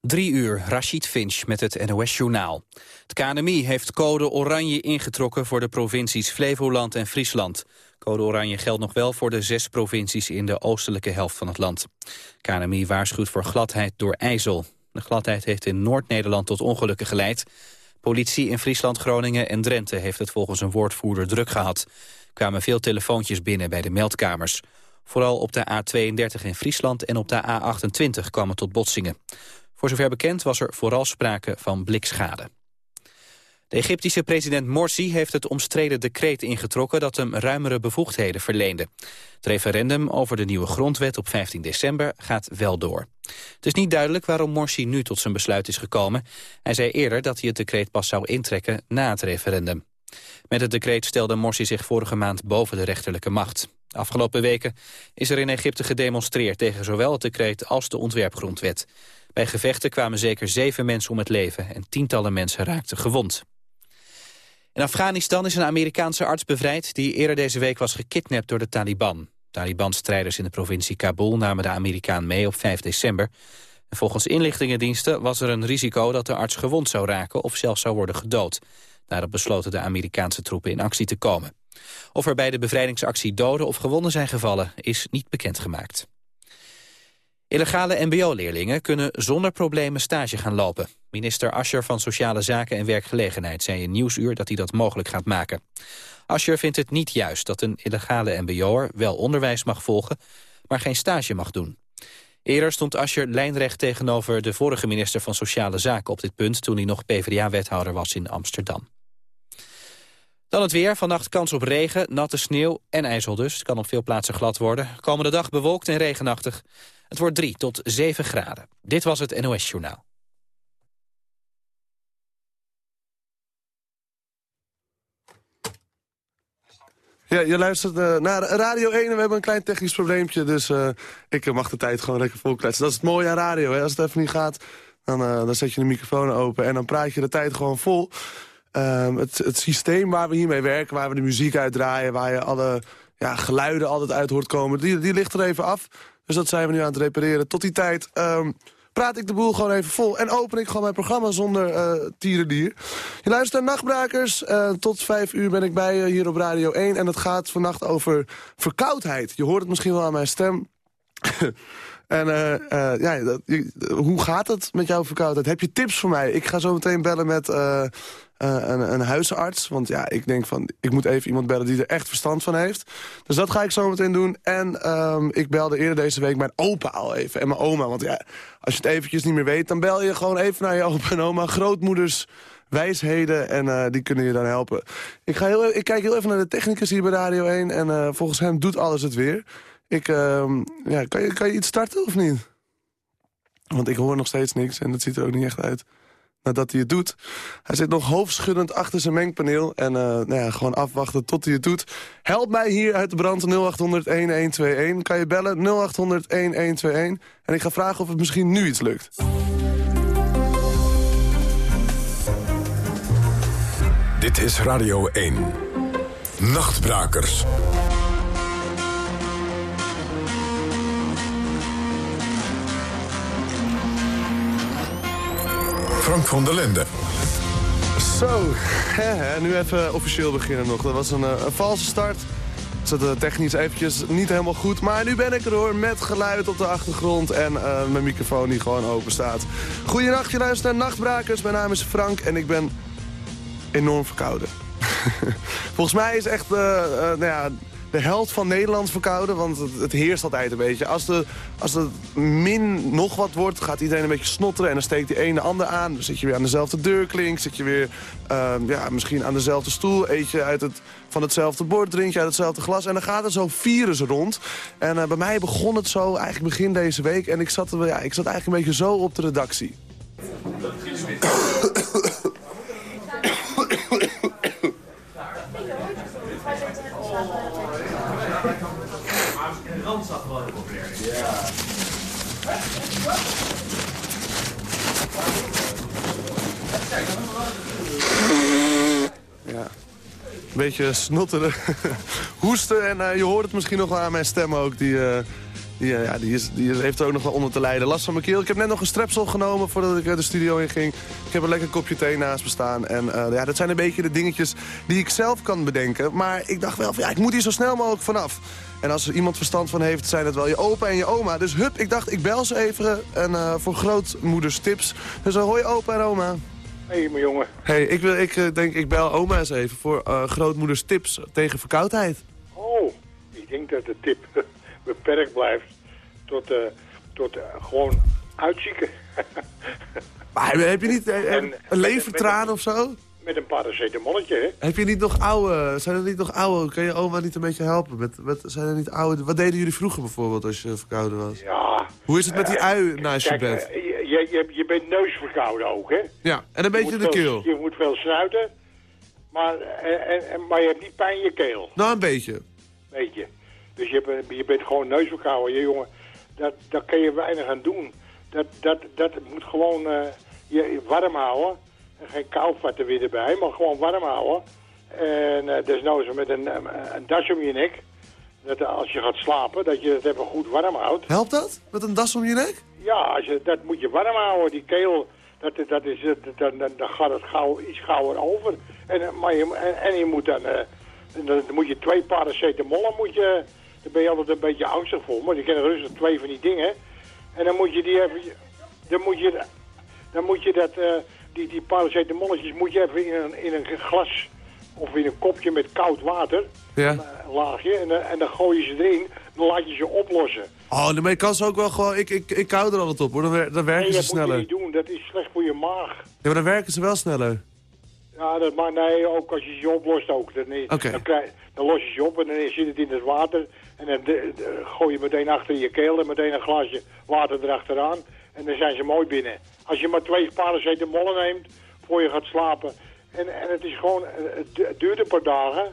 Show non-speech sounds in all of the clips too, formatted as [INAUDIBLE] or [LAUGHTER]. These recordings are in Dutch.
Drie uur, Rashid Finch met het NOS-journaal. Het KNMI heeft code oranje ingetrokken voor de provincies Flevoland en Friesland. Code oranje geldt nog wel voor de zes provincies in de oostelijke helft van het land. KNMI waarschuwt voor gladheid door ijzel. De gladheid heeft in Noord-Nederland tot ongelukken geleid. Politie in Friesland, Groningen en Drenthe heeft het volgens een woordvoerder druk gehad. Er kwamen veel telefoontjes binnen bij de meldkamers. Vooral op de A32 in Friesland en op de A28 kwamen tot botsingen. Voor zover bekend was er vooral sprake van blikschade. De Egyptische president Morsi heeft het omstreden decreet ingetrokken dat hem ruimere bevoegdheden verleende. Het referendum over de nieuwe grondwet op 15 december gaat wel door. Het is niet duidelijk waarom Morsi nu tot zijn besluit is gekomen. Hij zei eerder dat hij het decreet pas zou intrekken na het referendum. Met het decreet stelde Morsi zich vorige maand boven de rechterlijke macht. Afgelopen weken is er in Egypte gedemonstreerd tegen zowel het decreet als de ontwerpgrondwet. Bij gevechten kwamen zeker zeven mensen om het leven en tientallen mensen raakten gewond. In Afghanistan is een Amerikaanse arts bevrijd die eerder deze week was gekidnapt door de Taliban. Taliban-strijders in de provincie Kabul namen de Amerikaan mee op 5 december. En volgens inlichtingendiensten was er een risico dat de arts gewond zou raken of zelfs zou worden gedood. Daarop besloten de Amerikaanse troepen in actie te komen. Of er bij de bevrijdingsactie doden of gewonden zijn gevallen is niet bekendgemaakt. Illegale mbo-leerlingen kunnen zonder problemen stage gaan lopen. Minister Ascher van Sociale Zaken en Werkgelegenheid zei in Nieuwsuur dat hij dat mogelijk gaat maken. Ascher vindt het niet juist dat een illegale mbo'er wel onderwijs mag volgen, maar geen stage mag doen. Eerder stond Ascher lijnrecht tegenover de vorige minister van Sociale Zaken op dit punt toen hij nog PvdA-wethouder was in Amsterdam. Dan het weer. Vannacht kans op regen, natte sneeuw en ijzel dus. Het kan op veel plaatsen glad worden. Komende dag bewolkt en regenachtig. Het wordt 3 tot 7 graden. Dit was het NOS Journaal. Ja, je luistert uh, naar Radio 1 en we hebben een klein technisch probleempje. Dus uh, ik mag de tijd gewoon lekker volkletsen. Dat is het mooie aan radio. Hè? Als het even niet gaat, dan, dan zet je de microfoon open... en dan praat je de tijd gewoon vol. Ehm, het, het systeem waar we hiermee werken, waar we de muziek uitdraaien... waar je alle ja, geluiden altijd uit hoort komen, die, die ligt er even af. Dus dat zijn we nu aan het repareren. Tot die tijd um, praat ik de boel gewoon even vol. En open ik gewoon mijn programma zonder uh, tierendier. Je luistert naar Nachtbrakers. Uh, tot vijf uur ben ik bij je hier op Radio 1. En het gaat vannacht over verkoudheid. Je hoort het misschien wel aan mijn stem. [LAUGHS] En uh, ja, hoe gaat het met jouw verkoudheid? Heb je tips voor mij? Ik ga zo meteen bellen met een, een, huisarts. Want ja, ik denk van, ik moet even iemand bellen die er echt verstand van heeft. Dus dat ga ik zo meteen doen. En um, ik belde eerder deze week mijn opa al even. En mijn oma. Want ja, als je het eventjes niet meer weet... dan bel je gewoon even naar je opa en oma. Grootmoeders wijsheden en uh, die kunnen je dan helpen. Ik, ga heel, ik kijk heel even naar de technicus hier bij Radio 1... en uh, volgens hem doet alles het weer. Ik, uh, ja, kan, je, kan je iets starten of niet? Want ik hoor nog steeds niks en dat ziet er ook niet echt uit nadat hij het doet. Hij zit nog hoofdschuddend achter zijn mengpaneel. En uh, nou ja, gewoon afwachten tot hij het doet. Help mij hier uit de brand 0800-1121. Kan je bellen 0800-1121. En ik ga vragen of het misschien nu iets lukt. Dit is Radio 1. Nachtbrakers. Frank van der Linden. Zo, nu even officieel beginnen nog. Dat was een, eh, een valse start. Zat uh, technisch eventjes niet helemaal goed. Maar nu ben ik er hoor, met geluid op de achtergrond en uh, mijn microfoon die gewoon open staat. Goedenacht, je luistert naar Nachtbrakers. Mijn naam is Frank en ik ben enorm verkouden. [LAUGHS] Volgens mij is echt, nou ja, de helft van Nederland verkouden. Want het, het, heerst altijd een beetje. Als, de, als het min nog wat wordt, gaat iedereen een beetje snotteren. En dan steekt die ene de ander aan. Dan zit je weer aan dezelfde deurklink. Zit je weer uh, ja, misschien aan dezelfde stoel. Eet je uit het, van hetzelfde bord, drink je uit hetzelfde glas. En dan gaat er zo virus rond. En uh, bij mij begon het zo eigenlijk begin deze week. En ik zat, ja, ik zat eigenlijk een beetje zo op de redactie. [COUGHS] zag wel heel populair Ja. Ja. Een beetje snotteren, [LAUGHS] hoesten en uh, je hoort het misschien nog wel aan mijn stem ook. Die, uh, Ja, ja die, is, die heeft er ook nog wel onder te lijden. Last van mijn keel. Ik heb net nog een strepsel genomen voordat ik de studio in ging. Ik heb een lekker kopje thee naast me staan. En ja, dat zijn een beetje de dingetjes die ik zelf kan bedenken. Maar ik dacht wel van ja, ik moet hier zo snel mogelijk vanaf. En als er iemand verstand van heeft, zijn het wel je opa en je oma. Dus hup, ik dacht, ik bel ze even en, uh, voor grootmoeders tips. Dus uh, hoi opa en oma. Hé, hey, mijn jongen. hey, ik, wil, ik uh, denk, ik bel oma eens even voor grootmoeders tips tegen verkoudheid. Oh, ik denk dat de tip [LAUGHS] beperkt blijft tot, tot gewoon uitzieken. [LAUGHS] maar heb je niet en, een levertraan of zo? Met een paracetamolletje, hè? Heb je niet nog oude, zijn er niet nog oude, kan je oma niet een beetje helpen? Met, met, zijn er niet oude, wat deden jullie vroeger bijvoorbeeld als je verkouden was? Ja. Hoe is het met die ui naast je bed? Je, je, je bent neusverkouden ook, hè? Ja, en een beetje de keel. je moet veel snuiten, maar, en, en, maar je hebt niet pijn in je keel. Nou, een beetje. Beetje. Dus je, bent, je bent gewoon neusverkouden, je jongen. Dat, daar kun je weinig aan doen. Dat, dat, dat moet gewoon uh, je warm houden. En geen koudvatten weer erbij, maar gewoon warm houden. En uh, desnoods met een, een das om je nek. Dat als je gaat slapen, dat je het even goed warm houdt. Helpt dat? Met een das om je nek? Ja, als je, dat moet je warm houden. Die keel, dat, dat is, dan, dan, dan gaat het gauw, iets gauwer over. En, maar je, en, en je moet dan, uh, dan moet je twee paracetamol, moet je, daar ben je altijd een beetje angstig voor. Maar je kent rustig twee van die dingen. En dan moet je die even, dan moet je, dan moet je dat... Uh, die, die paracetamolletjes moet je even in een, in een glas of in een kopje met koud water, ja. een, laagje, en, en dan gooi je ze erin, dan laat je ze oplossen. Oh, daarmee kan ze ook wel gewoon, ik, ik, ik kou er altijd op hoor, dan, dan werken nee, ze sneller. dat moet je niet doen, dat is slecht voor je maag. Ja, maar dan werken ze wel sneller. Ja, dat, maar nee, ook als je ze oplost ook. Dan, okay. dan, krijg, dan los je ze op en dan zit het in het water. En dan de, de, gooi je meteen achter je keel en meteen een glaasje water erachteraan. En dan zijn ze mooi binnen. Als je maar twee paracetamollen neemt voor je gaat slapen. En, en het is gewoon, het duurt een paar dagen.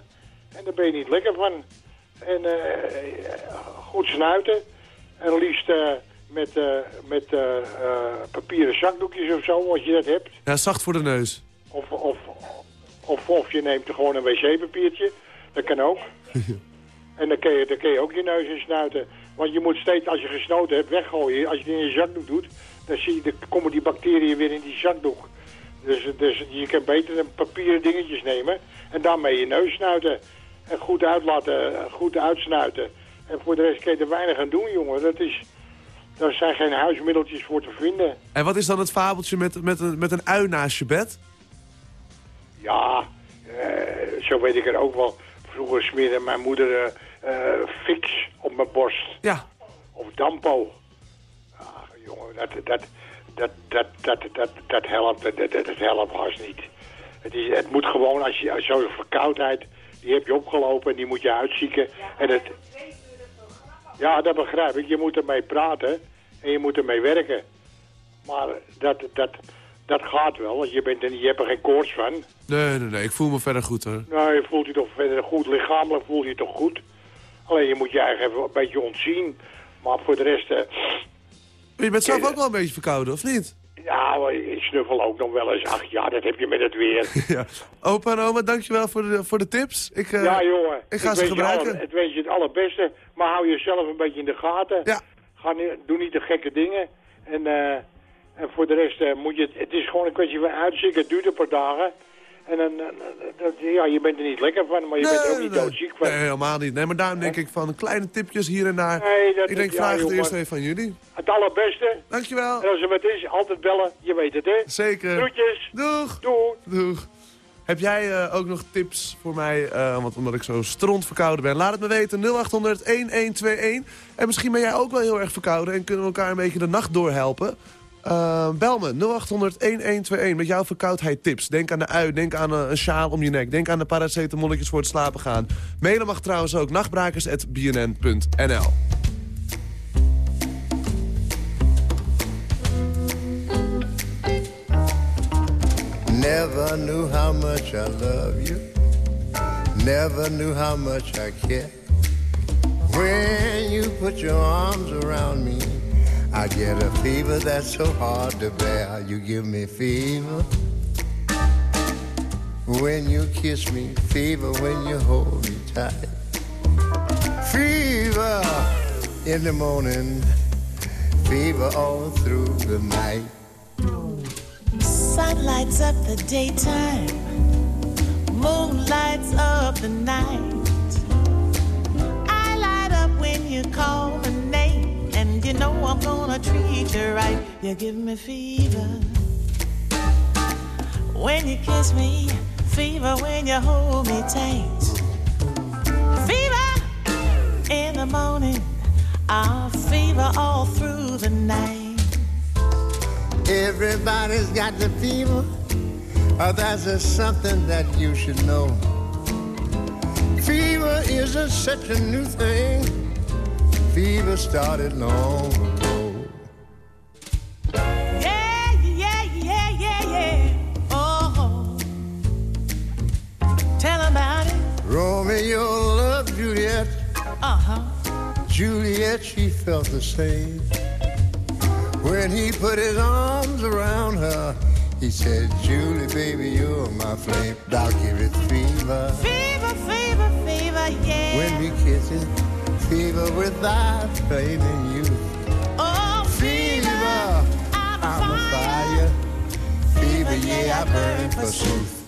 En daar ben je niet lekker van. En uh, goed snuiten. En liefst uh, met, uh, met papieren zakdoekjes of zo, als je dat hebt. Ja, zacht voor de neus. Of, of, of, of je neemt gewoon een wc-papiertje. Dat kan ook. [LAUGHS] en dan kun, je, dan kun je ook je neus in snuiten. Want je moet steeds, als je gesnoten hebt, weggooien. Als je het in je zakdoek doet, dan, zie je, dan komen die bacteriën weer in die zakdoek. Dus, dus je kan beter een papieren dingetjes nemen en daarmee je neus snuiten. En goed uitlaten, goed uitsnuiten. En voor de rest kun je er weinig aan doen, jongen. Dat is, daar zijn geen huismiddeltjes voor te vinden. En wat is dan het fabeltje met, met, een, met een ui naast je bed? Ja, uh, zo weet ik er ook wel. Vroeger smeerde mijn moeder uh, fix op mijn borst. Ja. Of dampo. Ach, jongen, dat, dat, dat, dat, dat, dat, dat helpt, dat, dat, dat helpt haast niet. Het, is, het moet gewoon, als je zo'n verkoudheid, die heb je opgelopen en die moet je uitzieken. En het, ja, dat begrijp ik. Je moet ermee praten en je moet ermee werken. Maar dat, dat, dat gaat wel, want je, bent er, je hebt er geen koorts van. Nee, nee, nee, ik voel me verder goed hoor. Nou, je voelt je toch verder goed, lichamelijk voel je je toch goed. Alleen je moet je eigenlijk even een beetje ontzien. Maar voor de rest... Uh, je bent zelf ook wel een beetje verkouden, of niet? Ja, ik snuffel ook nog wel eens. Ach ja, dat heb je met het weer. [LAUGHS] ja. Opa en oma, dankjewel voor de, voor de tips. Ik, uh, ja, jongen. Ik ga ik ze gebruiken. Alle, het weet je het allerbeste. Maar hou jezelf een beetje in de gaten. Ja. Ga niet, doe niet de gekke dingen. En, uh, en voor de rest uh, moet je... Het is gewoon een kwestie van uitzieken. Het duurt een paar dagen. En dan, ja, je bent er niet lekker van, maar je nee, bent er ook niet nee. doodziek van. Nee, helemaal niet. Nee, maar daarom denk ik van kleine tipjes hier en daar. Nee, dat ik denk, ja, vraag het jongen. eerst even van jullie. Het allerbeste. Dankjewel. En als er wat is, altijd bellen. Je weet het, hè? Zeker. Groetjes. Doeg. Doei. Doeg. Heb jij uh, ook nog tips voor mij, uh, want omdat ik zo stront verkouden ben? Laat het me weten, 0800-1121. En misschien ben jij ook wel heel erg verkouden en kunnen we elkaar een beetje de nacht doorhelpen. Uh, bel me 0800-1121 met jouw verkoudheid tips. Denk aan de ui, denk aan een, sjaal om je nek. Denk aan de paracetamolletjes voor het slapen gaan. Mailen mag trouwens ook nachtbrakers.bnn.nl Never knew how much I love you Never knew how much I care When you put your arms around me I get a fever that's so hard to bear. You give me fever when you kiss me, fever when you hold me tight. Fever in the morning, fever all through the night. Sun lights up the daytime, moon lights up the night. I light up when you call I'm gonna treat you right. You give me fever when you kiss me, fever when you hold me tight. Fever in the morning, I'll fever all through the night. Everybody's got the fever. Oh, that's just something that you should know. Fever isn't such a new thing. Fever started long Juliet, she felt the same. When he put his arms around her, he said, Julie, baby, you're my flame. I'll give it fever. Fever, fever, fever, yeah. When we kiss it, fever without flaming you. oh, fever, Fever, I'm, I'm a fire. Fever, yeah, I burn for truth.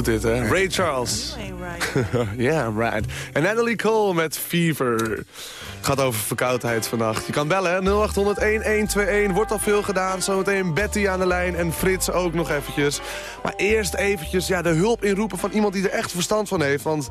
Goed dit, hè? Ray Charles. Ja, [LAUGHS] right. En Natalie Cole met Fever. Gaat over verkoudheid vannacht. Je kan bellen, hè? 0800-1121. Wordt al veel gedaan. Zometeen Betty aan de lijn en Frits ook nog eventjes. Maar eerst eventjes ja, de hulp inroepen van iemand die er echt verstand van heeft. Want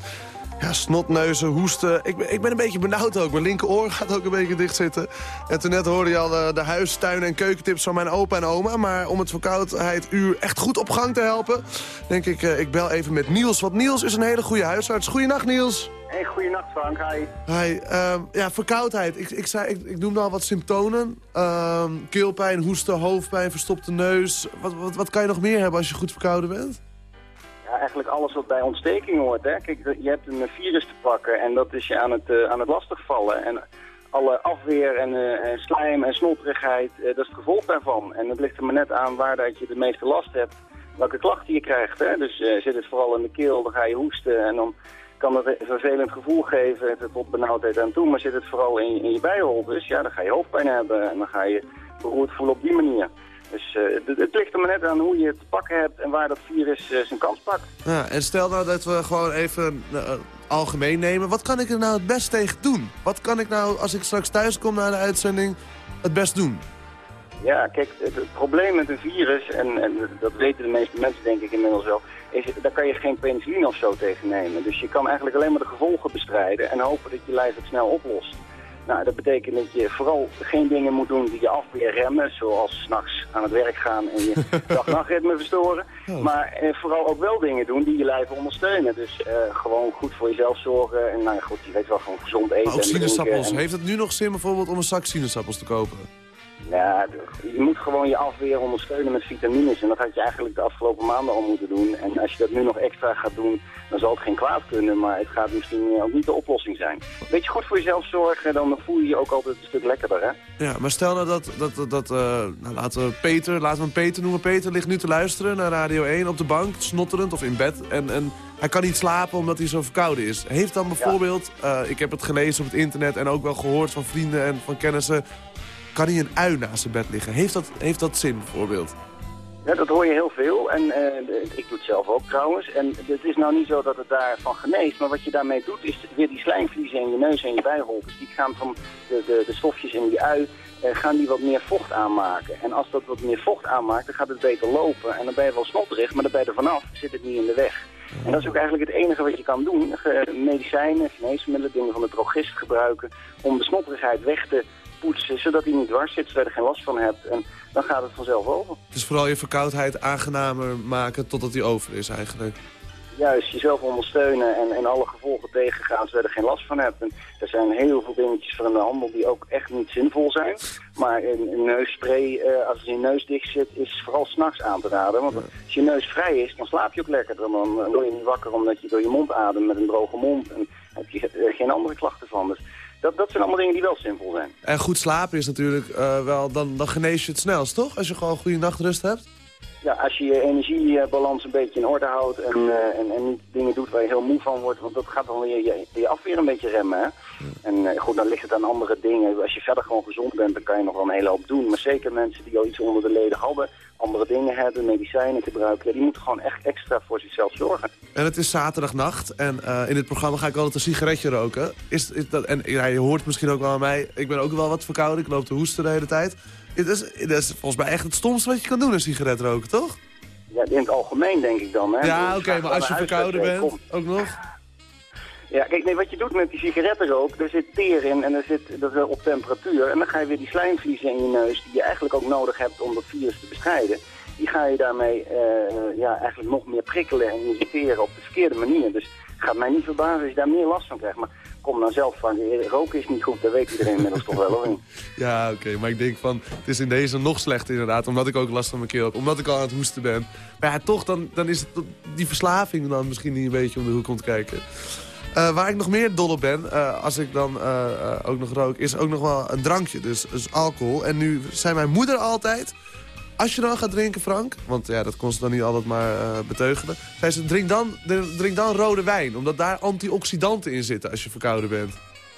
ja, snotneuzen, hoesten. Ik ben, ik ben een beetje benauwd ook. Mijn linkeroor gaat ook een beetje dicht zitten. En toen net hoorde je al de, de huis, tuin en keukentips van mijn opa en oma. Maar om het verkoudheid uur echt goed op gang te helpen... denk ik, eh, ik bel even met Niels. Want Niels is een hele goede huisarts. Goeienacht, Niels. Hey, goeienacht Frank, hi. Hi, ehm, ja, verkoudheid. Ik, ik, zei, ik, ik noemde al wat symptomen. Ehm, keelpijn, hoesten, hoofdpijn, verstopte neus. Wat, wat, wat kan je nog meer hebben als je goed verkouden bent? Ja, eigenlijk alles wat bij ontsteking hoort. Hè. Kijk, je hebt een virus te pakken en dat is je aan het, uh, aan het lastigvallen. En alle afweer en, en slijm en snotterigheid, uh, dat is het gevolg daarvan. En het ligt er maar net aan waar dat je de meeste last hebt, welke klachten je krijgt. Hè. Dus zit het vooral in de keel, dan ga je hoesten en dan kan het een vervelend gevoel geven tot benauwdheid aan toe. Maar zit het vooral in, in je bijholtes, ja, dan ga je hoofdpijn hebben en dan ga je beroerd voelen op die manier. Dus uh, het, ligt er maar net aan hoe je het te pakken hebt en waar dat virus uh, zijn kans pakt. Ja, en stel nou dat we gewoon even uh, algemeen nemen. Wat kan ik er nou het best tegen doen? Wat kan ik nou, als ik straks thuis kom naar de uitzending, het best doen? Ja, kijk, het, het probleem met een virus, en, en, dat weten de meeste mensen denk ik inmiddels wel, is daar kan je geen penicilline of zo tegen nemen. Dus je kan eigenlijk alleen maar de gevolgen bestrijden en hopen dat je lijf het snel oplost. Nou, dat betekent dat je vooral geen dingen moet doen die je afweer remmen, zoals s'nachts aan het werk gaan en je [LAUGHS] dag-nachtritme verstoren. Oh. Maar eh, vooral ook wel dingen doen die je lijf ondersteunen. Dus eh, gewoon goed voor jezelf zorgen en nou goed, je weet wel, gewoon gezond eten. Maar ook sinaasappels. En... Heeft het nu nog zin bijvoorbeeld om een zak sinaasappels te kopen? Ja, je moet gewoon je afweer ondersteunen met vitamines. En dat had je eigenlijk de afgelopen maanden al moeten doen. En als je dat nu nog extra gaat doen, dan zal het geen kwaad kunnen. Maar het gaat misschien eh, ook niet de oplossing zijn. Beetje goed voor jezelf zorgen, dan voel je je ook altijd een stuk lekkerder, hè? Ja, maar stel nou dat, dat, dat, dat eh, nou, laten we Peter, laten we hem Peter noemen. Peter ligt nu te luisteren naar Radio 1 op de bank, snotterend of in bed. En, en hij kan niet slapen omdat hij zo verkouden is. Heeft dan bijvoorbeeld, eh, ik heb het gelezen op het internet en ook wel gehoord van vrienden en van kennissen... kan hij een ui naast zijn bed liggen? Heeft dat, heeft dat zin bijvoorbeeld? Ja, dat hoor je heel veel. En eh, ik doe het zelf ook trouwens. En het is nou niet zo dat het daarvan geneest. Maar wat je daarmee doet, is weer die slijmvliezen in je neus en je bijholtes. Die gaan van de, de, de stofjes in die ui, eh, gaan die wat meer vocht aanmaken. En als dat wat meer vocht aanmaakt, dan gaat het beter lopen. En dan ben je wel snotterig, maar dan ben je er vanaf. Zit het niet in de weg. En dat is ook eigenlijk het enige wat je kan doen. Medicijnen, geneesmiddelen, dingen van de drogist gebruiken. Om de snotterigheid weg te poetsen, zodat hij niet dwars zit, zodat je er geen last van hebt. En dan gaat het vanzelf over. Dus vooral je verkoudheid aangenamer maken totdat hij over is eigenlijk. juist jezelf ondersteunen en, en alle gevolgen tegengaan zodat je er geen last van hebt. En er zijn heel veel dingetjes van de handel die ook echt niet zinvol zijn. Maar een, een neusspray, eh, als je neus dicht zit, is vooral s'nachts aan te raden. Want als je neus vrij is, dan slaap je ook lekkerder. Dan, word je niet wakker omdat je door je mond ademt met een droge mond. En heb je eh, geen andere klachten van. Dus dat, dat zijn allemaal dingen die wel zinvol zijn. En goed slapen is natuurlijk eh, wel, dan, dan genees je het snelst, toch? Als je gewoon goede nachtrust hebt. Ja, als je je energiebalans een beetje in orde houdt en, eh, en, en niet dingen doet waar je heel moe van wordt, want dat gaat dan weer je, je afweer een beetje remmen. Hè? En eh, goed, dan ligt het aan andere dingen. Als je verder gewoon gezond bent, dan kan je nog wel een hele hoop doen. Maar zeker mensen die al iets onder de leden hadden, andere dingen hebben, medicijnen gebruiken, ja, die moeten gewoon echt extra voor zichzelf zorgen. En het is zaterdagnacht en eh, in dit programma ga ik altijd een sigaretje roken. Is, is dat, en ja, je hoort misschien ook wel aan mij, ik ben ook wel wat verkouden, ik loop te hoesten de hele tijd. Het is, is volgens mij echt het stomste wat je kan doen, een sigaret roken, toch? Ja, in het algemeen denk ik dan. Hè? Ja, oké, maar als je verkouden en bent, ook nog? Ja, kijk, nee, wat je doet met die sigarettenrook, er zit teer in en er zit dat op temperatuur. En dan ga je weer die slijmvliezen in je neus, die je eigenlijk ook nodig hebt om dat virus te bestrijden. Die ga je daarmee eh, ja, eigenlijk nog meer prikkelen en irriteren op de verkeerde manier. Dus het gaat mij niet verbazen als je daar meer last van krijgt. Maar kom dan zelf van, eh, roken is niet goed, dat weet iedereen inmiddels toch wel, niet? [LAUGHS] Ja, oké, maar ik denk van, het is in deze nog slechter inderdaad, omdat ik ook last van mijn keel heb, omdat ik al aan het hoesten ben. Maar ja, toch, dan, dan is het die verslaving dan misschien niet een beetje om de hoek komt kijken. Eh, waar ik nog meer dol op ben, eh, als ik dan eh, ook nog rook, is ook nog wel een drankje, dus, dus alcohol. En nu zei mijn moeder altijd, als je dan gaat drinken, Frank, want ja, dat kon ze dan niet altijd maar beteugelen. Zei ze, drink dan, drink dan rode wijn, omdat daar antioxidanten in zitten als je verkouden bent.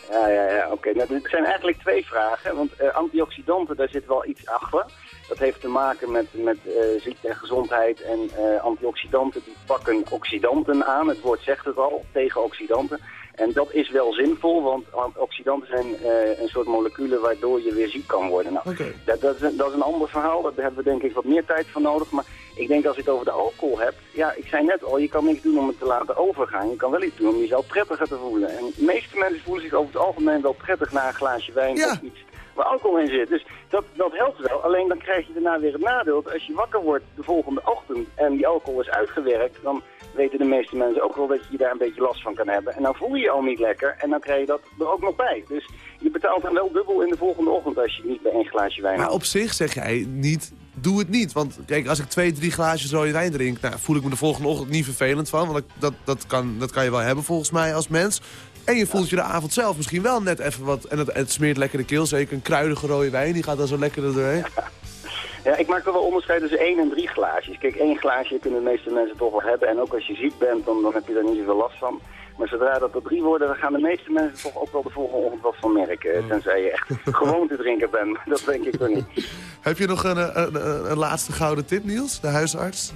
Ja, ja, ja, oké. Nou, er zijn eigenlijk twee vragen, want antioxidanten, daar zit wel iets achter. Dat heeft te maken met, met eh, ziekte en gezondheid en eh, antioxidanten die pakken oxidanten aan. Het woord zegt het al, tegen oxidanten. En dat is wel zinvol, want oxidanten zijn eh, een soort moleculen waardoor je weer ziek kan worden. Nou, dat, dat, is een, dat is een ander verhaal, daar hebben we denk ik wat meer tijd voor nodig. Maar ik denk als je het over de alcohol hebt, ja, ik zei net al, je kan niks doen om het te laten overgaan. Je kan wel iets doen om jezelf prettiger te voelen. En de meeste mensen voelen zich over het algemeen wel prettig na een glaasje wijn Ja. of iets alcohol in zit. Dus dat, dat helpt wel. Alleen dan krijg je daarna weer het nadeel. Als je wakker wordt de volgende ochtend en die alcohol is uitgewerkt, dan weten de meeste mensen ook wel dat je daar een beetje last van kan hebben. En dan voel je je al niet lekker en dan krijg je dat er ook nog bij. Dus je betaalt dan wel dubbel in de volgende ochtend als je niet bij één glaasje wijn Maar houdt. op zich zeg jij niet, doe het niet. Want kijk, als ik twee, drie glaasjes rode wijn drink... Nou, voel ik me de volgende ochtend niet vervelend van. Want dat, dat, kan, dat kan je wel hebben volgens mij als mens. En je voelt je de avond zelf misschien wel net even wat... En het, het smeert lekker de keel. Zeker een kruidige rode wijn, die gaat dan zo lekker er doorheen. [LAUGHS] Ja, ik maak er wel onderscheid tussen één en drie glaasjes. Kijk, één glaasje kunnen de meeste mensen toch wel hebben. En ook als je ziek bent, dan, dan heb je daar niet zoveel last van. Maar zodra dat er drie worden, dan gaan de meeste mensen toch ook wel de volgende ochtend wat van merken. Tenzij je echt [LAUGHS] gewoontedrinker bent. Dat denk ik toch niet. Heb je nog een, een, een, een laatste gouden tip, Niels? De huisarts?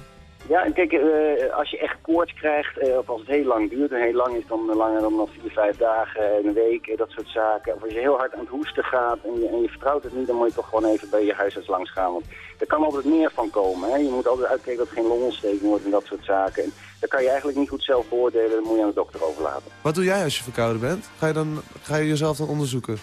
Ja, en kijk, eh, als je echt koorts krijgt, eh, of als het heel lang duurt, en heel lang is dan eh, langer dan nog vier, vijf dagen, een week, dat soort zaken. Of als je heel hard aan het hoesten gaat en je, en je vertrouwt het niet, dan moet je toch gewoon even bij je huisarts langs gaan. Want er kan altijd meer van komen. Hè? Je moet altijd uitkijken dat er geen longontsteking wordt en dat soort zaken. En dat kan je eigenlijk niet goed zelf beoordelen, dat moet je aan de dokter overlaten. Wat doe jij als je verkouden bent? Ga je, dan, ga je jezelf dan onderzoeken?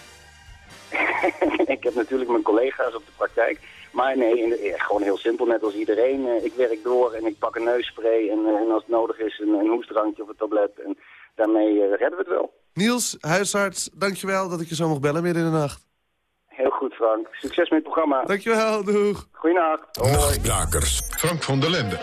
[LAUGHS] ik heb natuurlijk mijn collega's op de praktijk. Maar nee, in de- gewoon heel simpel, net als iedereen. Eh, ik werk door en ik pak een neusspray en, eh, en als het nodig is een, een hoestdrankje of een tablet. En daarmee eh, redden we het wel. Niels, huisarts, dankjewel dat ik je zo mocht bellen midden in de nacht. Heel goed. Frank. Succes met het programma. Dankjewel, doeg. Goeienacht. Nachtbrakers. Frank van der Lende.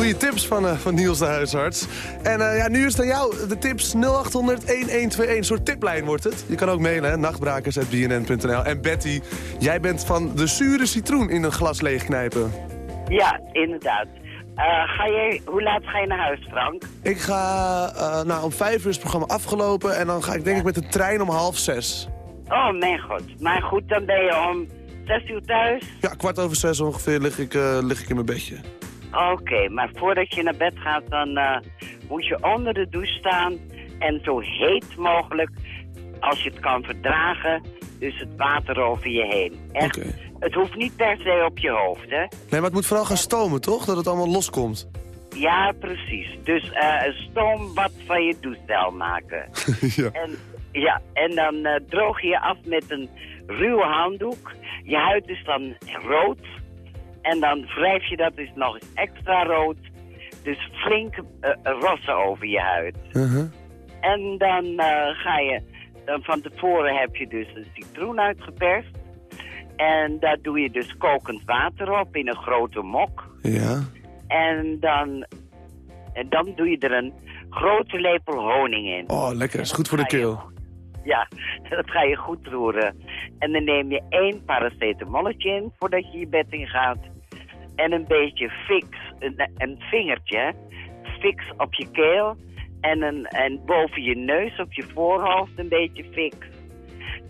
Goede tips van, eh, van Niels de huisarts. En eh, ja, nu is het aan jou de tips 0800-1121. Een soort tiplijn wordt het. Je kan ook mailen, nachtbrakers.bnn.nl. En Betty, jij bent van de zure citroen in een glas leegknijpen. Ja, inderdaad. Eh, ga je, hoe laat ga je naar huis, Frank? Ik ga, nou om vijf uur is het programma afgelopen... en dan ga ik denk ik met de trein om half zes. Oh, mijn god. Maar goed, dan ben je om zes uur thuis. Ja, kwart over zes ongeveer lig ik, lig ik in mijn bedje. Oké, maar voordat je naar bed gaat, dan eh, moet je onder de douche staan. En zo heet mogelijk, als je het kan verdragen, dus het water over je heen. Echt. Het hoeft niet per se op je hoofd, hè? Nee, maar het moet vooral gaan stomen, toch? Dat het allemaal loskomt. Ja, precies. Dus eh, een stoombad van je douchecel maken. [LAUGHS] ja. En, ja, en dan eh, droog je je af met een ruwe handdoek. Je huid is dan rood. En dan wrijf je dat dus nog eens extra rood. Dus flink eh, rossen over je huid. Uh-huh. En dan eh, ga je... Dan van tevoren heb je dus een citroen uitgeperst. En daar doe je dus kokend water op in een grote mok. Ja. En dan, en dan doe je er een grote lepel honing in. Oh, lekker. Is goed voor de keel. [LAUGHS] Ja, dat ga je goed roeren. En dan neem je één paracetamolletje in voordat je je bed in gaat. En een beetje fix, een, een vingertje, fix op je keel. En, een, en boven je neus, op je voorhoofd, een beetje fix.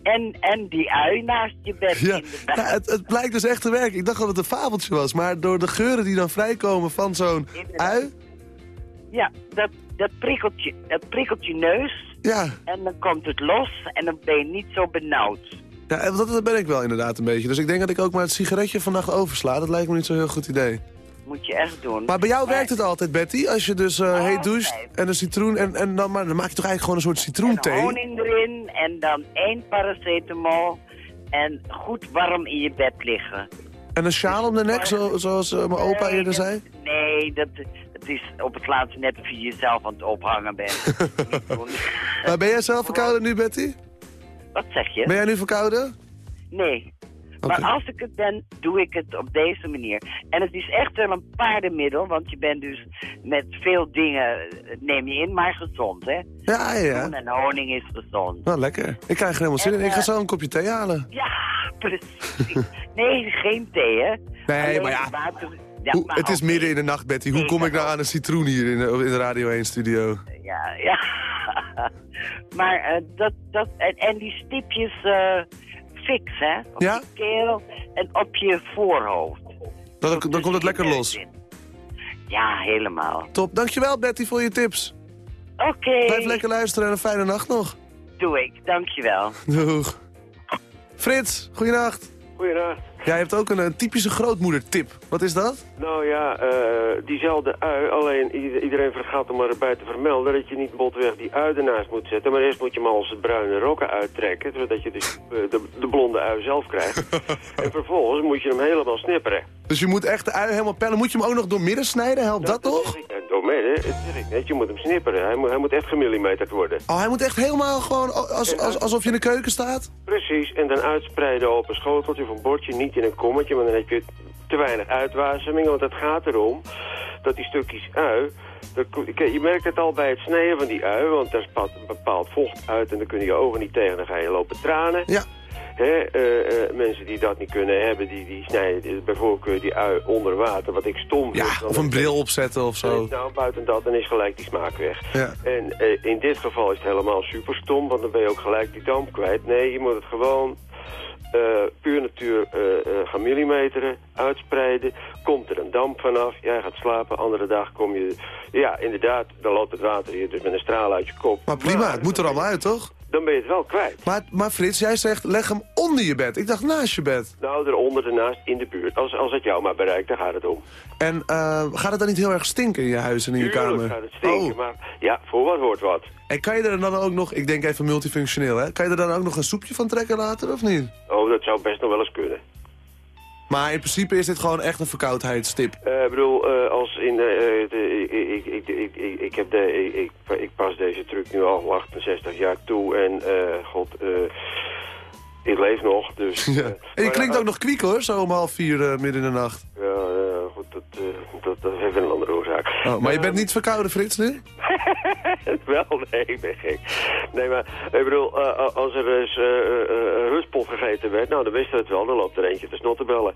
En, en die ui naast je bed. Ja, ja het, het blijkt dus echt te werken. Ik dacht dat het een fabeltje was. Maar door de geuren die dan vrijkomen van zo'n ui... Ja, dat, dat, prikkelt je, dat prikkelt je neus. Ja, En dan komt het los en dan ben je niet zo benauwd. ja dat, dat ben ik wel inderdaad een beetje. Dus ik denk dat ik ook maar het sigaretje vannacht oversla. Dat lijkt me niet zo'n heel goed idee. Moet je echt doen. Maar bij jou werkt het altijd, Betty? Als je dus eh heet doucht Altijd. en een citroen... En, en dan, maar dan maak je toch eigenlijk gewoon een soort En citroenthee? honing erin en dan één paracetamol. En goed warm in je bed liggen. En een sjaal om de nek, zo, zoals eh, mijn opa eerder zei? Nee, dat, het is op het laatste net of je jezelf aan het ophangen bent. [LAUGHS] Maar ben jij zelf verkouden nu, Betty? Wat zeg je? Ben jij nu verkouden? Nee. Maar als ik het ben, doe ik het op deze manier. En het is echt wel een paardenmiddel, want je bent dus met veel dingen, eh, neem je in, maar gezond, hè? Ja, ja. Groen en honing is gezond. Nou, lekker. Ik krijg er helemaal zin En, in. Ik ga eh, zo een kopje thee halen. Ja, precies. Nee, geen thee, hè? Nee, Alleen maar ja, water- Ja, Hoe- maar het is midden in de nacht, Betty. Hoe kom ik nou aan een citroen hier in de, in de Radio 1-studio? Ja, ja. [LAUGHS] maar eh, dat, dat, en, en die stipjes eh, fix, hè? Op Ja? je keel en op je voorhoofd. Dan, dan komt het lekker los. in. Ja, helemaal. Top. Dankjewel, Betty, voor je tips. Oké, Blijf lekker luisteren en een fijne nacht nog. doe ik. Dankjewel. [LAUGHS] Doeg. Frits, goeienacht. Goeiedag. Jij hebt ook een, een typische grootmoedertip. Wat is dat? Nou ja, eh, diezelfde ui, alleen ieder- iedereen vergaat om erbij te vermelden dat je niet botweg die ui ernaast moet zetten. Maar eerst moet je hem al zijn bruine rokken uittrekken, zodat je dus eh, de, de blonde ui zelf krijgt. [LAUGHS] en vervolgens moet je hem helemaal snipperen. Dus je moet echt de ui helemaal pellen. Moet je hem ook nog door midden snijden? Helpt dat toch? Midden, dat zeg ik net, je moet hem snipperen. Hij moet, hij moet echt gemillimeterd worden. Oh, hij moet echt helemaal gewoon als, als, alsof je in de keuken staat? Precies, en dan uitspreiden op een schoteltje of een bordje, niet in een kommetje, want dan heb je te weinig uitwaseming. Want het gaat erom dat die stukjes ui, dat, je merkt het al bij het snijden van die ui, want daar spat een bepaald vocht uit en dan kunnen je ogen niet tegen, dan ga je lopen tranen. Ja. Eh, eh, mensen die dat niet kunnen hebben, die, die snijden bij voorkeur die ui onder water, wat ik stom vind. Ja, of een bril opzetten of zo. nou, buiten dat, dan is gelijk die smaak weg. Ja. En eh, in dit geval is het helemaal super stom, want dan ben je ook gelijk die damp kwijt. Nee, je moet het gewoon eh, puur natuur eh, eh, gaan millimeteren, uitspreiden. Komt er een damp vanaf, jij gaat slapen, andere dag kom je... Ja, inderdaad, dan loopt het water hier dus met een straal uit je kop. Maar prima, het moet er allemaal uit, toch? Dan ben je het wel kwijt. Maar, maar Frits, jij zegt leg hem onder je bed. Ik dacht naast je bed. Nou, eronder, ernaast, in de buurt. Als, als het jou maar bereikt, dan gaat het om. En eh, gaat het dan niet heel erg stinken in je huis en in je kamer? gaat het stinken, Oh. maar ja, voor wat hoort wat. En kan je er dan ook nog, ik denk even multifunctioneel hè, kan je er dan ook nog een soepje van trekken later of niet? Oh, dat zou best nog wel eens kunnen. Maar in principe is dit gewoon echt een verkoudheidstip. Eh, Ik bedoel, eh, als in de, eh, ik, ik, ik, ik, heb de, ik, ik, pas deze truc nu al 68 jaar toe en eh, god, eh, ik leef nog, dus... [LAUGHS] Ja. En je klinkt ook nog kwiek hoor, zo om half vier midden in de nacht. Ja, goed, dat, dat, dat heeft een andere oorzaak. Oh, maar je bent niet verkouden, Frits, nu? [LAUGHS] [LAUGHS] Wel, nee, ik ben gek. Nee, maar ik bedoel, eh, als er eens eh, eh, eh, een rustpot gegeten werd, nou, dan wisten we het wel. Dan loopt er eentje te snottebellen.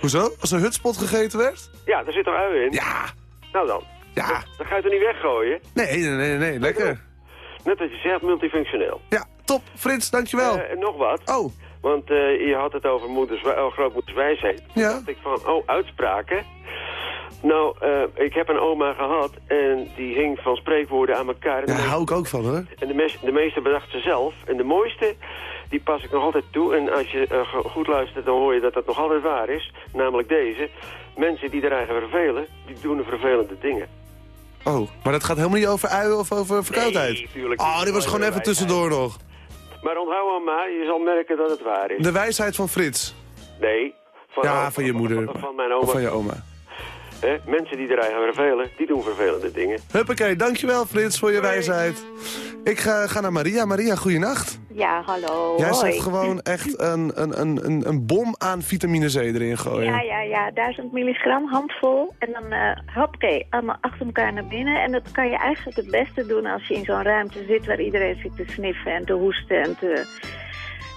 Hoezo? Als er hutspot gegeten werd? Ja, daar zit toch ui in? Ja, Nou dan. ja. Dan ga je het er niet weggooien. Nee, nee, nee, nee, lekker. Net als je zegt, multifunctioneel. Ja, top. Frits, dankjewel. Eh, en nog wat. Oh, Want eh, je had het over moeders, oh, grootmoeders wijsheid. Toen Ja. dacht ik van, oh, uitspraken. Nou, eh, ik heb een oma gehad en die hing van spreekwoorden aan elkaar. Ja, daar hou ik ook van hoor. En de, meest, de meeste bedacht ze zelf. En de mooiste, die pas ik nog altijd toe. En als je eh, go- goed luistert, dan hoor je dat dat nog altijd waar is. Namelijk deze. Mensen die er eigen vervelen, die doen de vervelende dingen. Oh, maar dat gaat helemaal niet over uien of over verkoudheid? Nee, tuurlijk oh, dit was gewoon even tussendoor nog. Maar onthoud al maar, je zal merken dat het waar is. De wijsheid van Frits. Nee. Van, Ja, van je moeder. Van, van mijn oma. Of van je oma. Hè, mensen die er eigen vervelen, die doen vervelende dingen. Huppakee, dankjewel Frits voor je wijsheid. Ik ga, ga naar Maria. Maria, goeienacht. Ja, hallo. Jij hoi. zegt gewoon echt een, een, een, een, een bom aan vitamine C erin gooien. Ja, ja, ja. 1000 milligram, handvol. En dan, eh hoppakee, allemaal achter elkaar naar binnen. En dat kan je eigenlijk het beste doen als je in zo'n ruimte zit... waar iedereen zit te sniffen en te hoesten en te,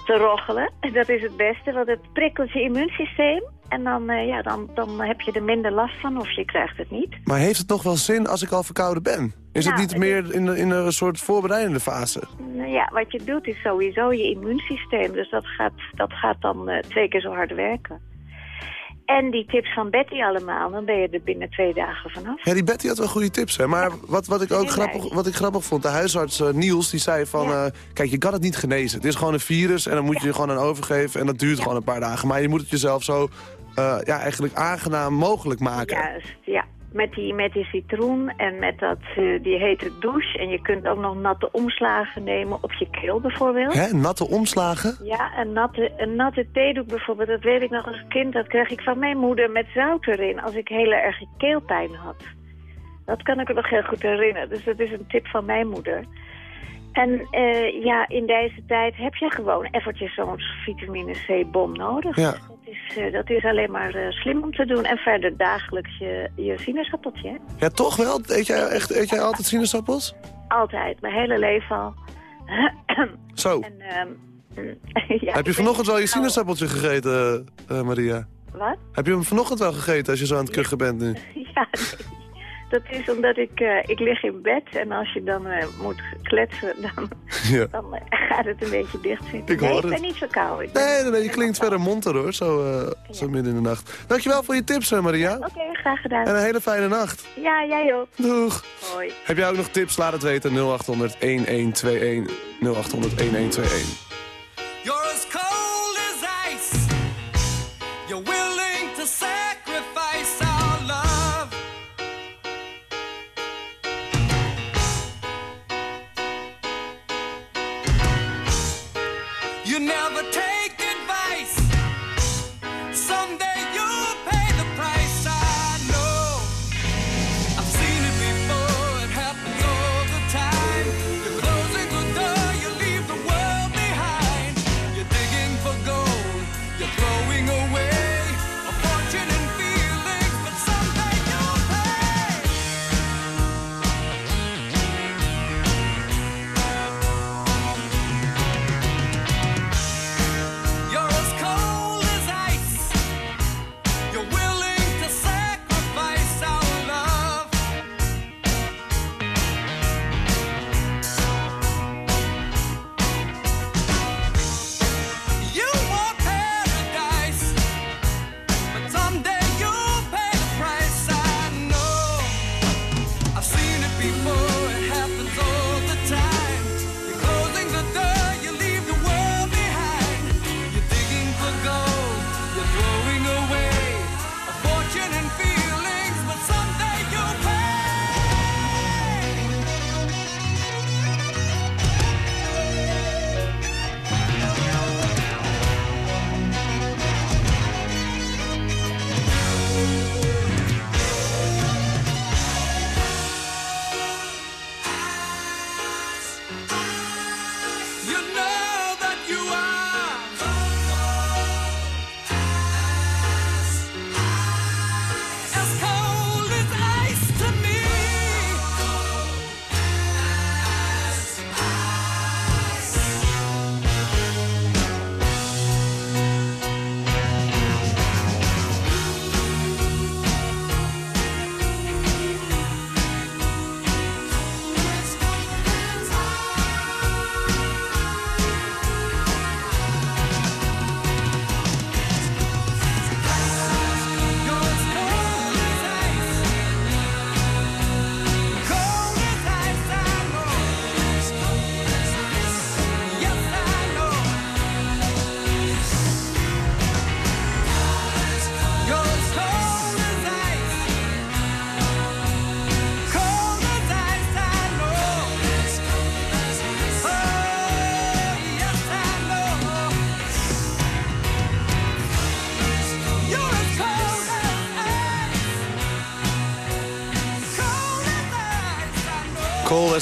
te roggelen. En dat is het beste, want het prikkelt je immuunsysteem. En dan, eh, ja, dan, dan heb je er minder last van of je krijgt het niet. Maar heeft het nog wel zin als ik al verkouden ben? Is het Nou, niet meer in, de- in een soort voorbereidende fase? Nou ja, wat je doet is sowieso je immuunsysteem. Dus dat gaat, dat gaat dan eh, twee keer zo hard werken. En die tips van Betty allemaal, dan ben je er binnen twee dagen vanaf. Ja, die Betty had wel goede tips, hè. Maar wat, wat, ik ook grappig, wat ik grappig vond, de huisarts eh, Niels, die zei van... Ja. kijk, je kan het niet genezen. Het is gewoon een virus en dan moet je je gewoon aan overgeven. En dat duurt gewoon een paar dagen. Maar je moet het jezelf zo eh, ja, eigenlijk aangenaam mogelijk maken. Juist, ja. Met die, met die citroen en met dat, eh, die hete douche. En je kunt ook nog natte omslagen nemen op je keel bijvoorbeeld. Hè, natte omslagen? Ja, een natte, een natte theedoek bijvoorbeeld, dat weet ik nog als kind. Dat kreeg ik van mijn moeder met zout erin als ik hele erge keelpijn had. Dat kan ik me nog heel goed herinneren. Dus dat is een tip van mijn moeder. En eh, ja, in deze tijd heb je gewoon eventjes zo'n vitamine C-bom nodig. Ja. Dat, is, eh, dat is alleen maar eh, slim om te doen. En verder dagelijks je, je sinaasappeltje. hè. Ja, toch wel? Eet jij, echt, eet jij altijd sinaasappels? Altijd, mijn hele leven al. [CLEARS THROAT] Zo. en, ehm, [LAUGHS] ja, Heb je vanochtend wel je sinaasappeltje gegeten, eh, Maria? Wat? Heb je hem vanochtend wel gegeten als je zo aan het kuchen bent nu? [LAUGHS] Ja, nee. Dat is omdat ik, eh, ik lig in bed en als je dan eh, moet kletsen, [LAUGHS] dan, Ja. dan eh, gaat het een beetje dicht zitten. Ik nee, hoor ik ben het. niet verkouden. Ben- Nee, nee, nee, je klinkt verder monter hoor, zo, eh, zo midden in de nacht. Dankjewel voor je tips, hè, Maria. Oké, graag gedaan. En een hele fijne nacht. Ja, jij ook. Doeg. Hoi. Heb jij ook nog tips? Laat het weten. 0800 1121. 0800 1121. You're as cold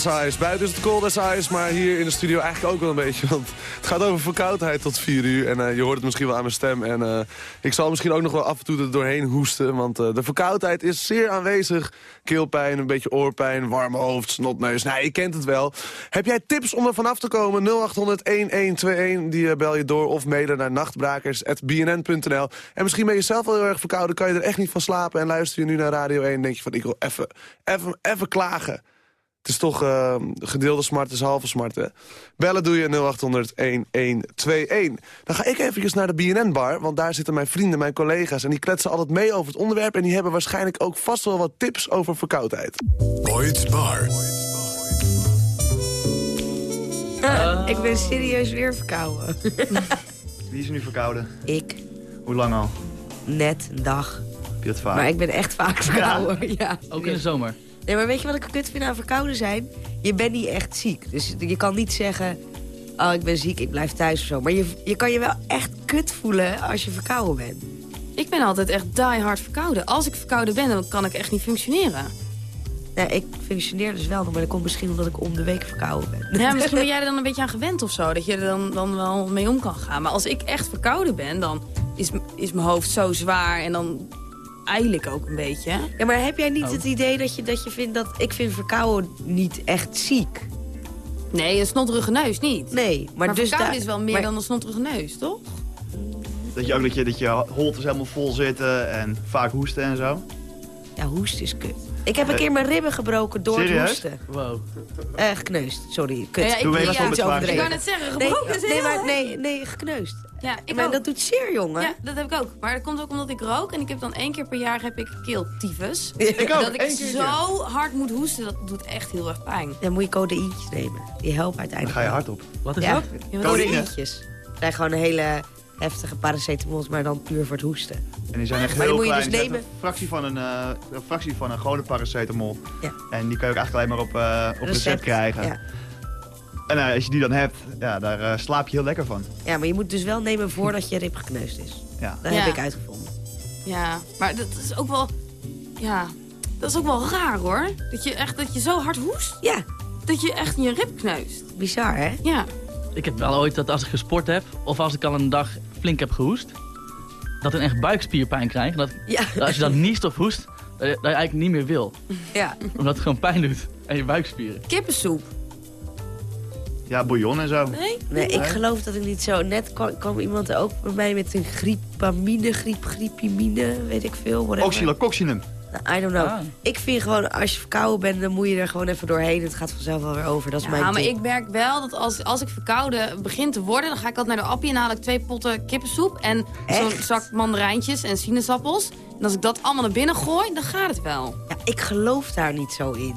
Ice. Buiten is het cold as maar hier in de studio eigenlijk ook wel een beetje. Want het gaat over verkoudheid tot 4 uur. En eh, je hoort het misschien wel aan mijn stem. En eh, ik zal misschien ook nog wel af en toe er doorheen hoesten. Want eh, de verkoudheid is zeer aanwezig. Keelpijn, een beetje oorpijn, warme hoofd, snotneus. Nou, je kent het wel. Heb jij tips om er vanaf te komen? 0800-1121, die bel je door of mailen naar nachtbrakers.bnn.nl. En misschien ben je zelf wel heel erg verkouden, kan je er echt niet van slapen... en luister je nu naar Radio 1 en denk je van, ik wil even klagen. Het is toch eh, gedeelde smart is halve smart, hè? Bellen doe je 0800-1121. Dan ga ik eventjes naar de BNN-bar, want daar zitten mijn vrienden, mijn collega's... en die kletsen altijd mee over het onderwerp... en die hebben waarschijnlijk ook vast wel wat tips over verkoudheid. Boyd's Bar. Ah, ik ben serieus weer verkouden. [LAUGHS] Wie is er nu verkouden? ik, Hoe lang al? net een dag. Heb je dat vaak? Maar ik ben echt vaak verkouden. [LAUGHS] Ja. Ook in de zomer. Nee, maar weet je wat ik kut vind aan verkouden zijn? Je bent niet echt ziek. Dus je kan niet zeggen... Oh, ik ben ziek, ik blijf thuis of zo. Maar je, je kan je wel echt kut voelen als je verkouden bent. Ik ben altijd echt die hard verkouden. Als ik verkouden ben, dan kan ik echt niet functioneren. Nee, ik functioneer dus wel, maar dat komt misschien omdat ik om de week verkouden ben. Ja, [LAUGHS] misschien ben jij er dan een beetje aan gewend of zo. Dat je er dan, dan wel mee om kan gaan. Maar als ik echt verkouden ben, dan is, is mijn hoofd zo zwaar. En dan eil ik ook een beetje. Ja, maar heb jij niet Oh. het idee dat je, dat je vindt dat... Ik vind verkouden niet echt ziek. Nee, een snotterige neus niet. Nee, maar, Maar, dus verkouden is wel meer maar- dan een snotterige neus, toch? Dat je ook dat je, dat je holtes helemaal vol zitten en vaak hoesten en zo. Ja, hoesten is kut. Ik heb een keer mijn ribben gebroken door Serieus? het hoesten. Wow. Eh, gekneusd, sorry. Kut. Ja, ik- Doe even ja, iets overdreven. Ik wou net zeggen, Nee, gebroken is nee, heel... maar, nee, nee, gekneusd. Ja, ik maar ook. dat doet zeer, jongen. Ja, dat heb ik ook. Maar dat komt ook omdat ik rook. En ik heb dan één keer per jaar heb ik keeltyfus. [LAUGHS] Ik ook, Dat ik één keer. zo hard moet hoesten, dat doet echt heel erg pijn. Dan moet je codeïntjes nemen. Die helpen Dan uiteindelijk. ga je hard op. Wat is Ja, dat? Ja, codeïntjes. Dat zijn gewoon hele heftige paracetamols, maar dan puur voor het hoesten. En die zijn echt Maar heel moet je klein. dus nemen- Een fractie van een, eh, een fractie van een gewone paracetamol. Ja. En die kan je ook eigenlijk alleen maar op, eh, op recept, krijgen. Ja. En eh, als je die dan hebt, ja, daar slaap je heel lekker van. ja, maar je moet dus wel nemen voordat je rib gekneusd is. Ja. Dat Ja. heb ik uitgevonden. Ja, maar dat is ook wel... Ja, dat is ook wel raar hoor. Dat je echt dat je zo hard hoest, Ja, dat je echt in je rib kneust. bizar hè? Ja. Ik heb wel ooit dat als ik gesport heb, of als ik al een dag flink heb gehoest, dat een echt buikspierpijn krijg. Dat, Ja. dat als je dan niest of hoest, dat je, dat je eigenlijk niet meer wil. ja. Omdat het gewoon pijn doet aan je buikspieren. Kippensoep. Ja, bouillon en zo. Nee? Nee, ik geloof dat ik niet zo... Net kwam, kwam iemand ook bij mij met een griepamine, griep, griepimine, weet ik veel. whatever. I don't know. Ah. Ik vind gewoon, als je verkouden bent, dan moet je er gewoon even doorheen. Het gaat vanzelf wel weer over. Dat is Ja, mijn maar tip. ik merk wel dat als, als ik verkouden begin te worden... dan ga ik altijd naar de appie en haal ik twee potten kippensoep... en zo'n zak mandarijntjes en sinaasappels. En als ik dat allemaal naar binnen gooi, dan gaat het wel. Ja, ik geloof daar niet zo in.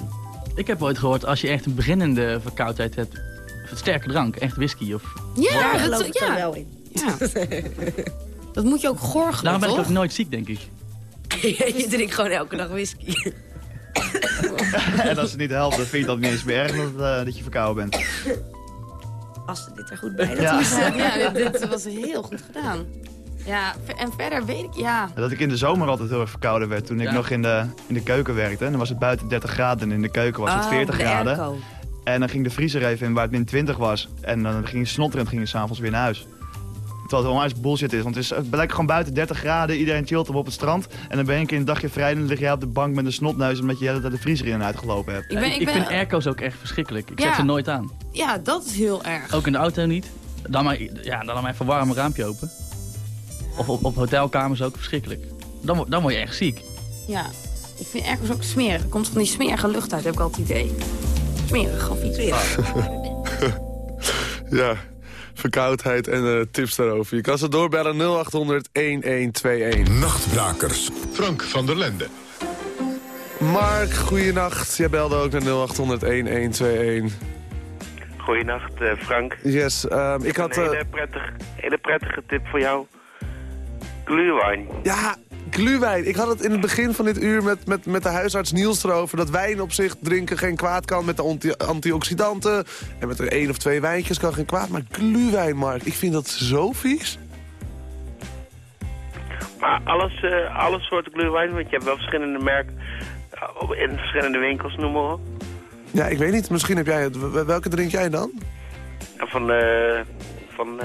Ik heb ooit gehoord, als je echt een beginnende verkoudheid hebt, sterke drank, echt whisky of... Ja, daar dat, geloof ik ja. wel in. Ja. [LAUGHS] dat moet je ook gorgelen, Daarom ben ik toch? ook nooit ziek, denk ik. [LAUGHS] je drinkt gewoon elke dag whisky. [LAUGHS] en als het niet helpt, dan vind je dat niet eens meer erg dat, eh, dat je verkouden bent. Paste dit er goed bij? Dat Ja. Ja, dit, dit was heel goed gedaan. Ja, en verder weet ik... Ja, Dat ik in de zomer altijd heel erg verkouden werd toen ik Ja. nog in de, in de keuken werkte. En dan was het buiten 30 graden en in de keuken was het Oh, 40 de graden. airco. En dan ging de vriezer even in waar het min 20 was. En dan ging je snotteren en ging je s'avonds weer naar huis. Terwijl het onwijs bullshit is. Want het is blijkt gewoon buiten 30 graden. Iedereen chillt op het strand. En dan ben je een keer een dagje vrij. En dan lig jij op de bank met een snotneus. Omdat je de hele tijd de vriezer in en uit gelopen hebt. ik ben... ik Ik ben vind airco's ook echt verschrikkelijk. Ik Ja. zet ze nooit aan. ja, dat is heel erg. Ook in de auto niet. Dan maar, ja, dan maar even warm raampje open. Of op, op hotelkamers ook verschrikkelijk. Dan, dan word je echt ziek. Ja, ik vind airco's ook smerig. Er komt van die smerige lucht uit, heb ik altijd het idee. Smerig of iets. Ja, verkoudheid en eh, tips daarover. Je kan ze doorbellen 0800 1121. Nachtbrakers. Frank van der Lende. Mark, goeienacht. Jij belde ook naar 0800 1121. Goedenacht, eh, Frank. Yes, ehm, ik had... Een eh, hele, prettig, hele prettige tip voor jou. Glühwein. Ja, gluwijn. Ik had het in het begin van dit uur met, met, met de huisarts Niels erover... dat wijn op zich drinken geen kwaad kan met de anti antioxidanten. En met er één of twee wijntjes kan geen kwaad. Maar gluwijn, Mark, ik vind dat zo vies. Maar alles, eh alle soorten glühwein, want je hebt wel verschillende merken... eh, in verschillende winkels, noem maar op. Ja, ik weet niet. Misschien heb jij het. Welke drink jij dan? Van, eh, van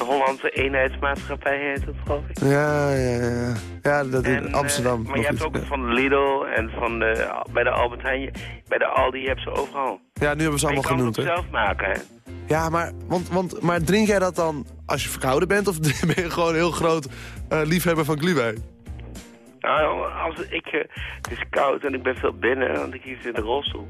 de Hollandse Eenheidsmaatschappij heet het, geloof ik. Ja, ja, ja. Ja, dat in En, eh, Amsterdam. maar je hebt iets, ook ja. van Lidl en van de, bij de Albert Heijn. Bij de Aldi heb ze overal. Ja, nu hebben ze allemaal je kan genoemd, het zelf maken, hè? Ja, maar, want, want, maar drink jij dat dan als je verkouden bent? Of [LAUGHS] ben je gewoon een heel groot eh, liefhebber van glühwein? Nou, als ik, eh, het is koud en ik ben veel binnen, want ik zit in de rolstoel.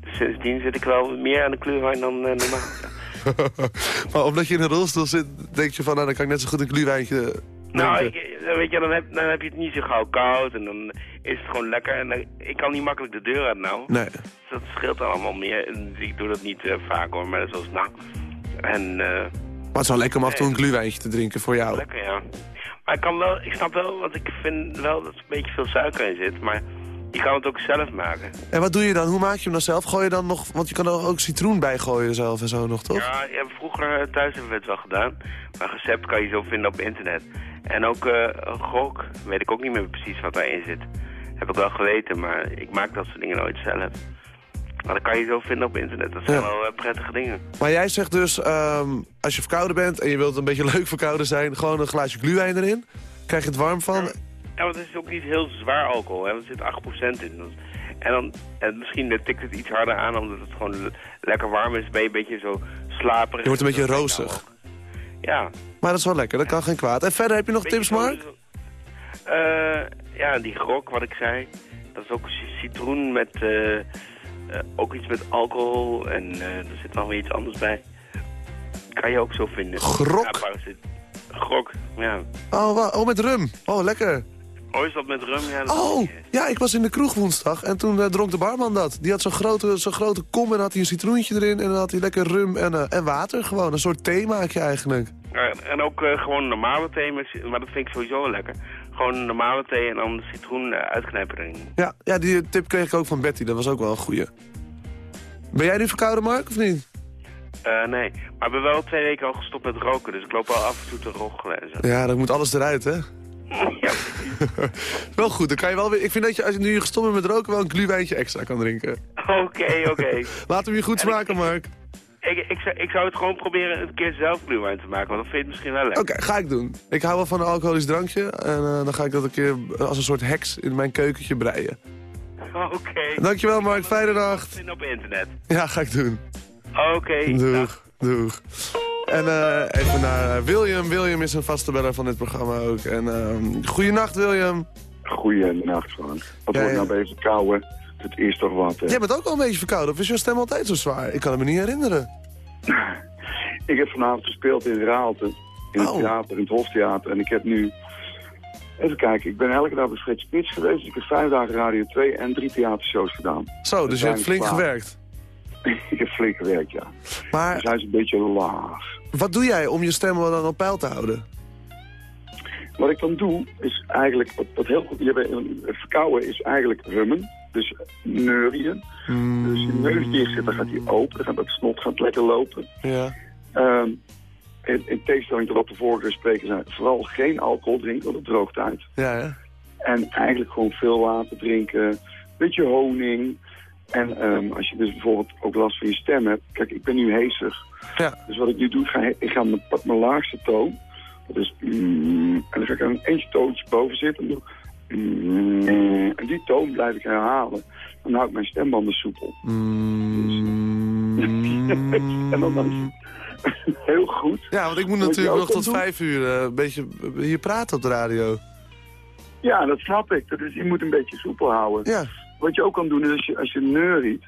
Dus sindsdien zit ik wel meer aan de kleurwijn dan normaal. [LAUGHS] maar omdat je in een rolstoel zit, denk je van... nou, dan kan ik net zo goed een glühweintje Nou, ik, dan weet je, dan heb, dan heb je het niet zo gauw koud en dan is het gewoon lekker. En dan, ik kan niet makkelijk de deur uit nou. Nee. Dus dat scheelt allemaal meer. En ik doe dat niet eh, vaak hoor, maar zoals nou. En eh, Maar het is wel lekker om af en toe een glühweintje te drinken voor jou. lekker ja. Maar ik, kan wel, ik snap wel, want ik vind wel dat er een beetje veel suiker in zit. Maar je kan het ook zelf maken. En wat doe je dan? Hoe maak je hem dan zelf? Gooi je dan nog... Want je kan er ook citroen bij gooien zelf en zo nog, toch? Ja, ja, vroeger eh, thuis hebben we het wel gedaan. Maar recept kan je zo vinden op internet. En ook eh gok, weet ik ook niet meer precies wat daarin zit. Heb ik wel geweten, maar ik maak dat soort dingen nooit zelf. Maar dat kan je zo vinden op internet. Dat zijn Ja. wel eh, prettige dingen. Maar jij zegt dus, ehm, als je verkouden bent en je wilt een beetje [LAUGHS] leuk verkouden zijn... gewoon een glaasje glühwein erin. Krijg je het warm van. Ja, want het is ook niet heel zwaar alcohol, hè. want er zit 8% in. En dan, en misschien tikt het iets harder aan omdat het gewoon le- lekker warm is. Ben je een beetje zo slaperig. Je wordt een beetje roosig. nou. Ja. Maar dat is wel lekker, dat kan geen kwaad. En verder heb je nog Beetje tips, Mark? Eh, ja, die grok wat ik zei. Dat is ook ci- citroen met eh, eh, ook iets met alcohol en er zit nog weer iets anders bij. Kan je ook zo vinden. Grok? Ja. Grok, ja. Oh, oh, met rum. Oh, lekker. Oh, is dat met rum? Ja, dat Oh, ja, ik was in de kroeg woensdag en toen eh, dronk de barman dat. Die had zo'n grote, zo'n grote kom en had hij een citroentje erin... en dan had hij lekker rum en, eh, en water gewoon. Een soort thee maak je eigenlijk. En ook eh, gewoon normale thee, maar dat vind ik sowieso wel lekker. Gewoon normale thee en dan citroen uitknijpen erin. Ja, ja, die tip kreeg ik ook van Betty. Dat was ook wel een goeie. Ben jij nu verkouden, Mark, of niet? Nee, maar ik ben wel twee weken al gestopt met roken, dus ik loop wel af en toe te roggelen en zo. Ja, dan moet alles eruit, hè? [LAUGHS] wel goed, dan kan je wel weer... Ik vind dat je als je nu gestopt bent met roken wel een glühweintje extra kan drinken. Oké, oké. [LAUGHS] Laat hem je goed smaken, Mark. Ik, ik, zou, ik zou het gewoon proberen een keer zelf glühwein te maken, want dan vind je het misschien wel lekker. Oké, ga ik doen. Ik hou wel van een alcoholisch drankje. En eh, dan ga ik dat een keer als een soort heks in mijn keukentje breien. [LAUGHS] Oké. Dankjewel, Mark. Fijne nacht. Vinden op internet. Ja, ga ik doen. Oké. Doeg, doeg. En eh, even naar eh, William. William is een vaste beller van dit programma ook. En uh, goeienacht, William. Goeienacht, Frank. Wat Ja, wordt nou bij verkouden? Het is toch wat, hè? Jij bent ook wel een beetje verkouden. Of is jouw stem altijd zo zwaar? Ik kan het me niet herinneren. [LAUGHS] Ik heb vanavond gespeeld in Raalte. In Oh. het theater, in het Hoftheater. En ik heb nu... Even kijken, ik ben elke dag bij Fred Spits geweest. Ik heb vijf dagen Radio 2 en drie theatershows gedaan. Zo, dus je hebt flink klaar. gewerkt. Ik heb flink gewerkt, ja. Maar- Dus hij is een beetje laag. Wat doe jij om je stem wel dan op peil te houden? Wat ik dan doe, is eigenlijk... Wat, wat heel verkouden is eigenlijk rummen. Dus neurien. Dus je neus dicht zit, dan gaat hij open. Dan gaat dat snot gaat lekker lopen. Ja. Ehm, in, in tegenstelling tot wat de vorige sprekers zijn, vooral geen alcohol drinken, want het droogt uit. Ja, ja. En eigenlijk gewoon veel water drinken, een beetje honing. En ehm, als je dus bijvoorbeeld ook last van je stem hebt, kijk, ik ben nu heesig. Ja. Dus wat ik nu doe, ik ga, ik ga mijn, laagste toon. Dat is mm, en dan ga ik er een eentje toontje boven zitten. En, doe, mm, en die toon blijf ik herhalen. Dan hou ik mijn stembanden soepel. [LAUGHS] en dan, dan heel goed. Ja, want ik moet natuurlijk nog tot doen- vijf uur eh, een beetje hier praten op de radio. Ja, dat snap ik. Dat is, je moet een beetje soepel houden. Ja. Wat je ook kan doen is als je, als je neuriet,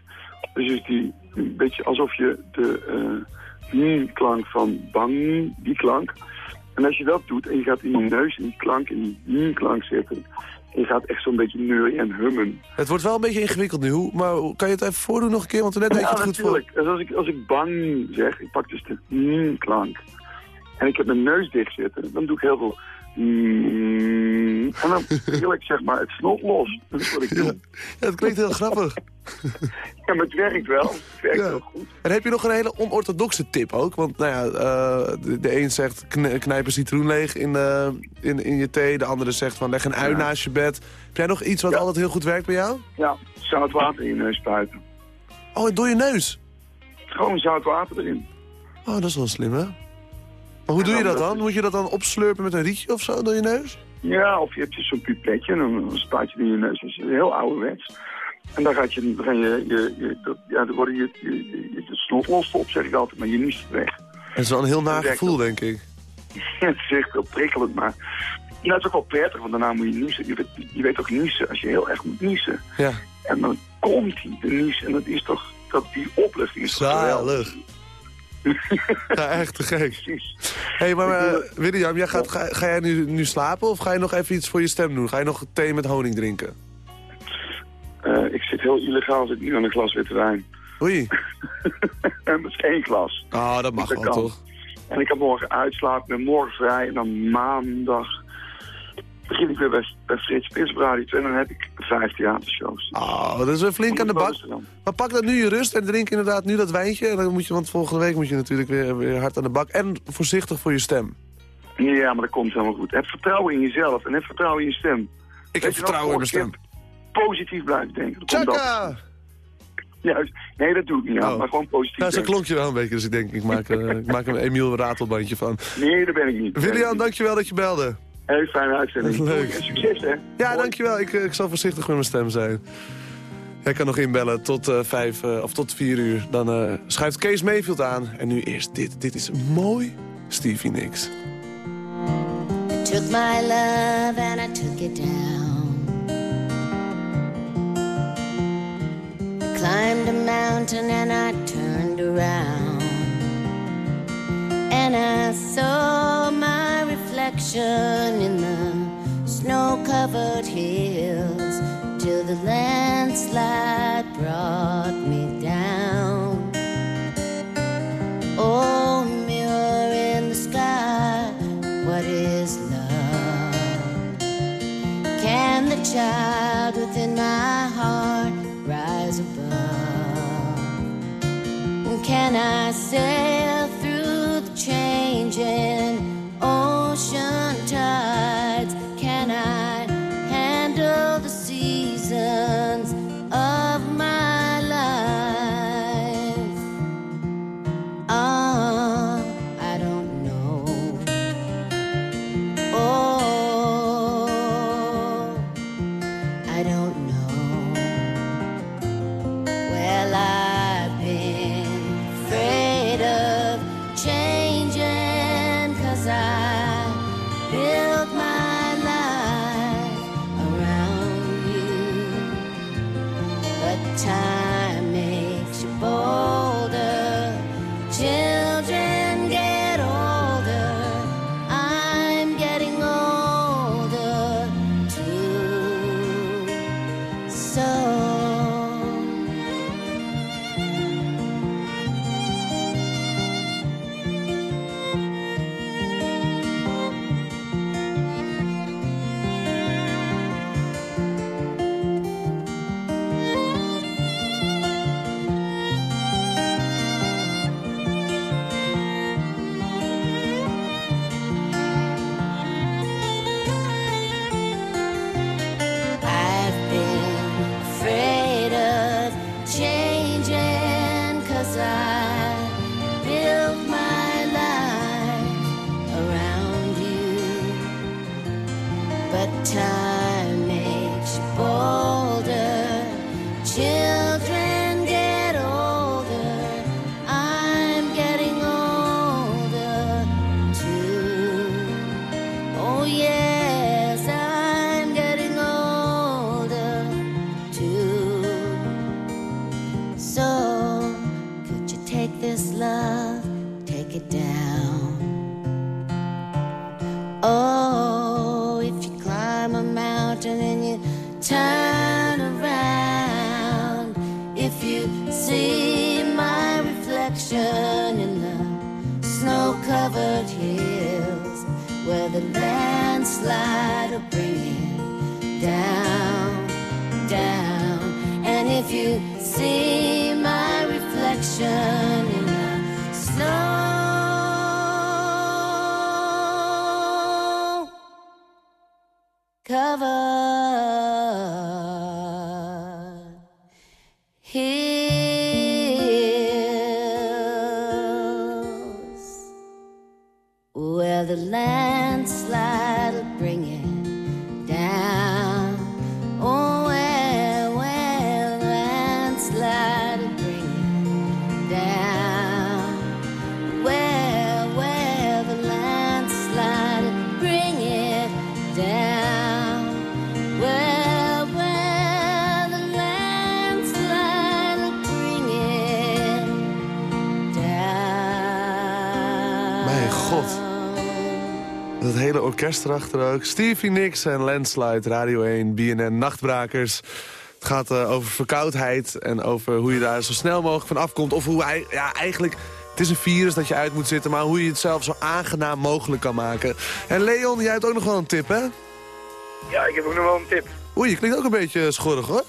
dus is die een beetje alsof je de eh, hmm klank van bang, die klank. En als je dat doet en je gaat in je neus in die klank, in die klank zitten, en je gaat echt zo'n beetje neurien en hummen. Het wordt wel een beetje ingewikkeld nu, maar kan je het even voordoen nog een keer? Want net deed je ja, het goed voor. Dus als ik, als ik bang zeg, ik pak dus de klank. En ik heb mijn neus dicht zitten, dan doe ik heel veel hmm, en dan [LAUGHS] wil ik zeg maar het snot los. Dat is wat ik doe. Ja, het klinkt heel grappig. [LAUGHS] Ja, maar het werkt wel. Het werkt Ja. heel goed. En heb je nog een hele onorthodoxe tip ook? Want nou ja, eh, de, de een zegt kn knijp een citroen leeg in, eh, in, in je thee. De andere zegt van leg een ui Ja. naast je bed. Heb jij nog iets wat altijd heel goed werkt bij jou? Ja, zout water in je neus spuiten. Oh, door je neus? Gewoon zout water erin. Oh, dat is wel slim, hè? Maar hoe doe je dat dan? Moet je dat dan opslurpen met een rietje of zo door je neus? Ja, of je hebt zo'n pipetje en dan spuit je in je neus. Dat is heel ouderwets. En dan, gaat je, dan ga je, je, je, dat- ja, dan worden je, je, je, je snot lost op, zeg ik altijd, maar je niest weg. Het is wel een heel naar gevoel, denk ik. [LAUGHS] het is echt wel prikkelend, maar ja, het is ook wel prettig, want daarna moet je niezen. Je weet, je weet ook niezen, als je heel erg moet niezen. Ja. En dan komt hij, de nies, en dat is toch, dat die opluchting is toch geweldig. [LAUGHS] Ja, echt te gek. Hé, hey, maar eh, William, jij gaat, ga, ga jij nu, nu slapen of ga je nog even iets voor je stem doen? Ga je nog thee met honing drinken? Eh, ik zit heel illegaal, zit nu aan een glas witte wijn. Oei. [LAUGHS] en dat is één glas. Ah, dat mag Dat wel, kan. toch? En ik heb morgen uitslaap, ben morgen vrij en dan maandag begin ik weer bij, bij Frits Spits op Radio 2 en dan heb ik vijf theatershows. Oh, dat is weer flink aan de bak. Maar pak dat nu je rust en drink inderdaad nu dat wijntje. En dan moet je, want volgende week moet je natuurlijk weer, weer hard aan de bak. En voorzichtig voor je stem. Ja, maar dat komt helemaal goed. Heb vertrouwen in jezelf en heb vertrouwen in je stem. Ik heb vertrouwen in mijn stem. Positief blijven denken. Tjaka! Juist. Nee, dat doe ik niet aan, Oh. maar gewoon positief Ja, zo klonk je wel een beetje, dus ik denk, ik maak, eh, ik maak een Emiel Ratelbandje van. Nee, dat ben ik niet. William, dankjewel dat je belde. Heel fijne uitzending. [LAUGHS] Leuk. En succes, hè. Ja, dankjewel. Ik, eh, ik zal voorzichtig met mijn stem zijn. Jij kan nog inbellen tot eh, vijf eh, of tot vier uur. Dan eh, schuift Kees Mayfield aan. En nu eerst dit. Dit is mooi. Stevie Nicks. I took my love and I took it down. I climbed a mountain and I turned around. And I saw my reflection in the snow covered hills till the landslide brought me down. Oh, mirror in the sky, what is love? Can the child within my heart rise above? Can I sail through the changing orkest erachter ook. Stevie Nicks en Landslide, Radio 1, BNN, Nachtbrakers. Het gaat eh, over verkoudheid en over hoe je daar zo snel mogelijk van afkomt. Of hoe hij, ja, eigenlijk, het is een virus dat je uit moet zitten... maar hoe je het zelf zo aangenaam mogelijk kan maken. En Leon, jij hebt ook nog wel een tip, hè? Ja, ik heb ook nog wel een tip. Oei, je klinkt ook een beetje schorrig, hoor.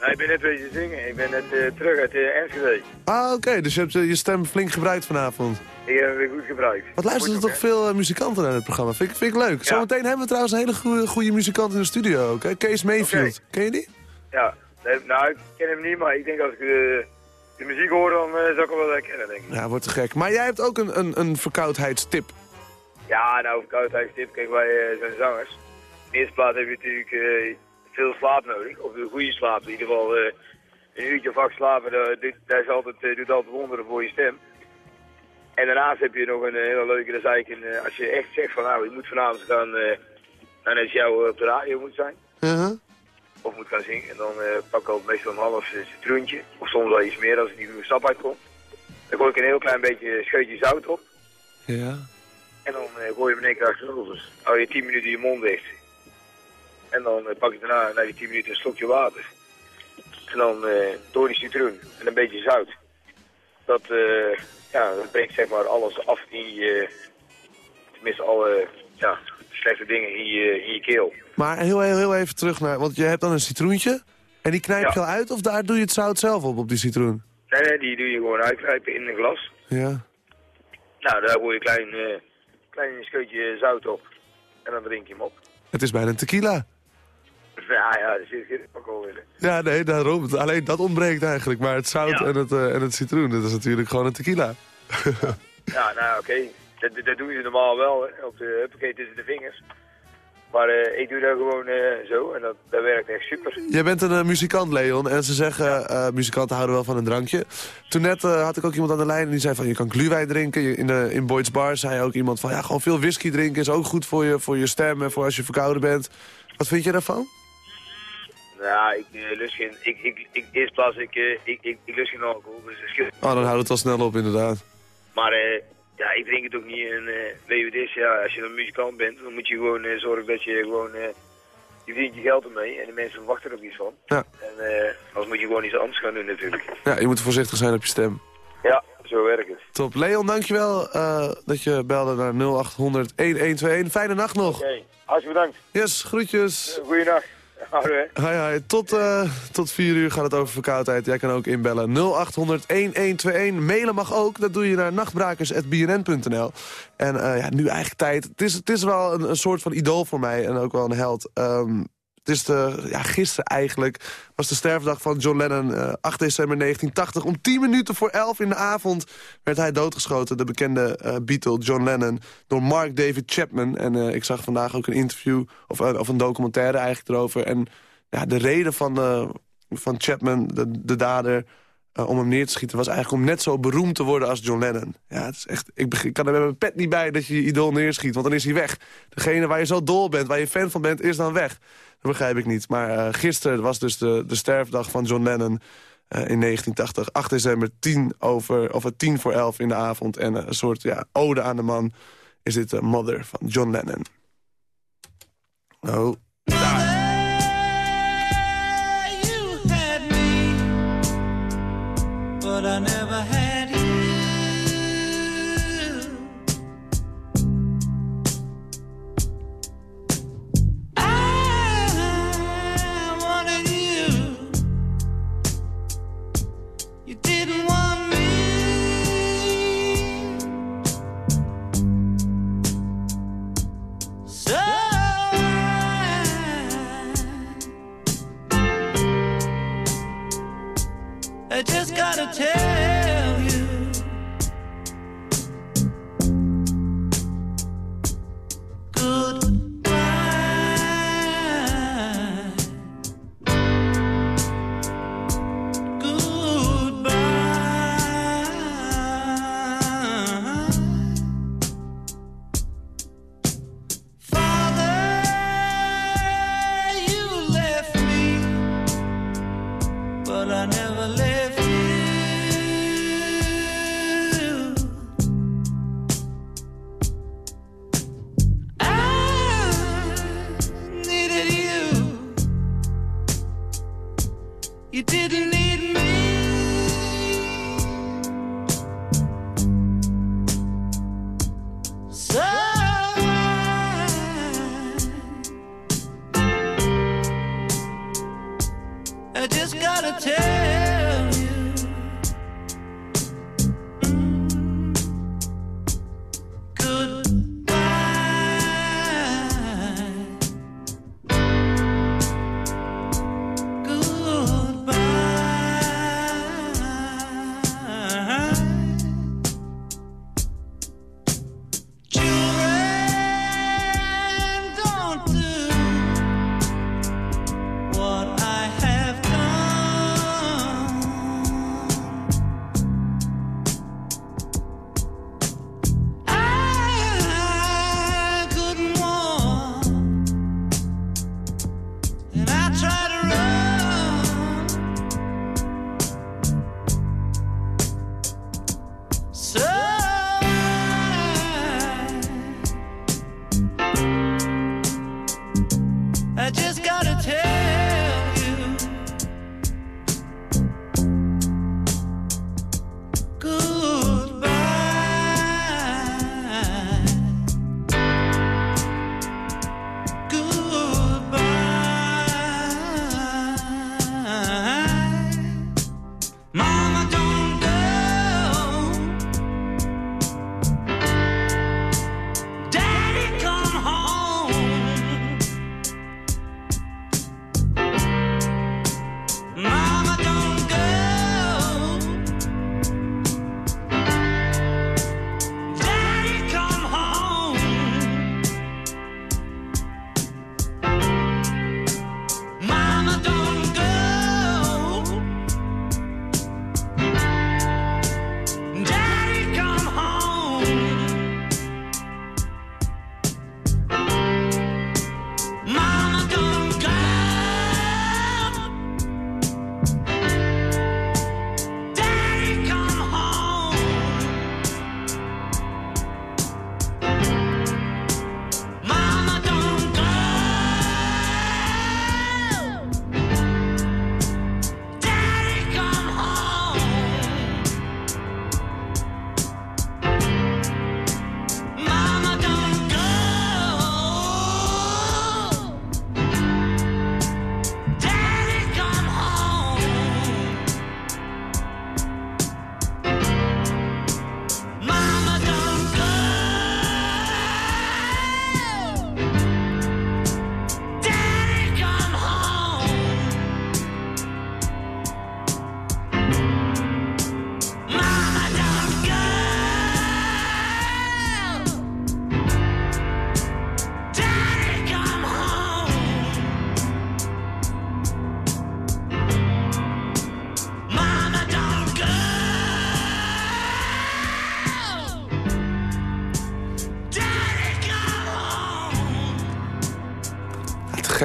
Nou, ik ben net bezig zingen. Ik ben net eh, terug uit uh, Enschede. Ah, oké, dus je hebt eh, je stem flink gebruikt vanavond. Ik heb hem weer goed gebruikt. Wat luisteren er toch veel eh, muzikanten naar het programma? Vind ik, vind ik leuk. Ja. Zometeen hebben we trouwens een hele goede, goede muzikant in de studio ook. Hè? Kees Mayfield. Ken je die? Ja, nee, nou, ik ken hem niet, maar ik denk als ik de, de muziek hoor, dan eh, zou ik hem wel herkennen, denk ik. Ja, wordt te gek. Maar jij hebt ook een, een, een verkoudheidstip. Ja, nou, verkoudheidstip, kijk, wij eh, zijn zangers. In de eerste plaats heb je natuurlijk eh, veel slaap nodig, of een goede slaap. In ieder geval eh, een uurtje of acht slapen, dat, dit, dat is altijd, eh, doet altijd wonderen voor je stem. En daarnaast heb je nog een eh, hele leuke, dat is eigenlijk een, als je echt zegt van nou, ik moet vanavond gaan, eh nou, als jou op de radio moet zijn. Uh-huh. of moet gaan zingen. En dan pak ik altijd meestal een half citroentje. Of soms wel iets meer als ik niet meer stap uitkom. Dan gooi ik een heel klein beetje scheutje zout op. Ja. En dan gooi je hem in één keer achterover. Hou je 10 minuten je mond dicht. En dan eh, pak je daarna, na die 10 minuten, een slokje water. En dan eh, door die citroen en een beetje zout. Dat, eh, ja, dat brengt zeg maar alles af in je, tenminste alle ja, slechte dingen in je, in je keel. Maar heel, heel, heel even terug naar... Want je hebt dan een citroentje. En die knijp je al uit of daar doe je het zout zelf op, op die citroen? Nee, nee, die doe je gewoon uitkrijpen in een glas. Ja. Nou, daar gooi je een klein, eh, klein scheutje zout op. En dan drink je hem op. Het is bijna een tequila. [LAUGHS] Ja, ja, daar zit geen alcohol in. Ja, nee, daarom. Alleen dat ontbreekt eigenlijk. Maar het zout Ja. en, het, eh, en het citroen, dat is natuurlijk gewoon een tequila. [LAUGHS] Ja, nou oké. Dat, dat doen ze normaal wel, hè, op de huppakee tussen de vingers. Maar eh, ik doe dat gewoon eh, zo en dat, dat werkt echt super. Jij bent een muzikant, Leon. En ze zeggen, muzikanten houden wel van een drankje. Toen net had ik ook iemand aan de lijn en die zei van... je kan glühwein drinken. Je- In, de, in Boyd's Bar zei ook iemand van... ja, gewoon veel whisky drinken is ook goed voor je, voor je stem... en voor als je verkouden bent. Wat vind je daarvan? Nou, ik uh, lust geen... Ik, ik, ik, eerst plaats, ik, eh, ik, ik, ik lust geen alcohol, dus dat scheelt. Oh, dan houdt het wel snel op, inderdaad. Maar eh, ja, ik drink het ook niet. En eh weet je wat het is? Ja, als je een muzikant bent, dan moet je gewoon eh, zorgen dat je gewoon... eh je verdient je geld ermee en de mensen verwachten er ook iets van. Ja. En eh anders moet je gewoon iets anders gaan doen natuurlijk. Ja, je moet voorzichtig zijn op je stem. Ja, zo werkt het. Top. Leon, dankjewel eh dat je belde naar 0800 1121. Fijne nacht nog. Oké, hartstikke bedankt. Yes, groetjes. Goeiedag. Hè. Hi, hi. Tot, eh, tot 4 uur gaat het over verkoudheid. Jij kan ook inbellen 0800 1121. Mailen mag ook. Dat doe je naar nachtbrakers.bnn.nl. En eh, ja, nu eigenlijk tijd. Het is, het is wel een, een soort van idool voor mij. En ook wel een held. Ehm, het is de, ja, gisteren eigenlijk was de sterfdag van John Lennon. eh, 8 december 1980. Om 10 minuten voor 11 in de avond werd hij doodgeschoten. De bekende eh, Beatle John Lennon. Door Mark David Chapman. En eh, ik zag vandaag ook een interview. Of, eh, of een documentaire eigenlijk erover. En ja, de reden van, eh, van Chapman, de, de dader... eh, om hem neer te schieten, was eigenlijk om net zo beroemd te worden als John Lennon. Ja, het is echt, ik, ik kan er met mijn pet niet bij dat je je idool neerschiet, want dan is hij weg. Degene waar je zo dol bent, waar je fan van bent, is dan weg. Dat begrijp ik niet. Maar eh, gisteren was dus de, de sterfdag van John Lennon eh, in 1980. 8 december, 10, over, of, eh, 10 voor 11 in de avond. En eh, een soort ja, ode aan de man is dit eh, Mother van John Lennon. Oh, me, but I never I just gotta tell.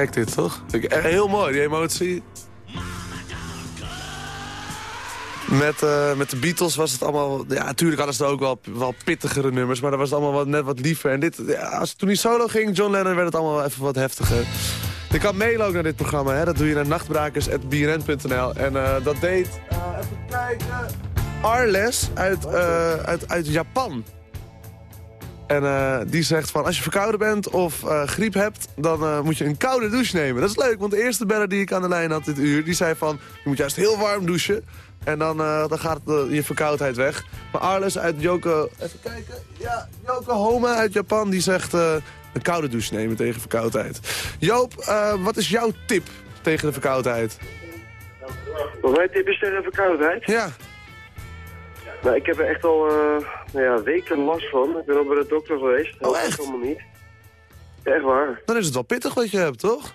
Gek dit, toch? Heel mooi, die emotie. Met, eh, met de Beatles was het allemaal... Ja, natuurlijk hadden ze ook wel, wel pittigere nummers... maar dan was het allemaal wat, net wat liever. En dit, als, toen hij solo ging, John Lennon, werd het allemaal even wat heftiger. Je kan mailen naar dit programma, hè? dat doe je naar nachtbrakers.bnn.nl. En eh, dat deed, eh, even kijken, Arles uit, uit, uit Japan. En eh, die zegt van, als je verkouden bent of eh, griep hebt, dan eh, moet je een koude douche nemen. Dat is leuk, want de eerste beller die ik aan de lijn had dit uur, die zei van, je moet juist heel warm douchen. En dan, dan gaat je verkoudheid weg. Maar Arles uit Yoko, even kijken, ja, Yokohama uit Japan, die zegt een koude douche nemen tegen verkoudheid. Joop, wat is jouw tip tegen de verkoudheid? Wat mijn tip is tegen verkoudheid? Ja. Nou, ik heb er echt al nou ja, weken last van. Ik ben al bij de dokter geweest. Oh, echt? allemaal niet. Ja, echt waar. Dan is het wel pittig wat je hebt, toch?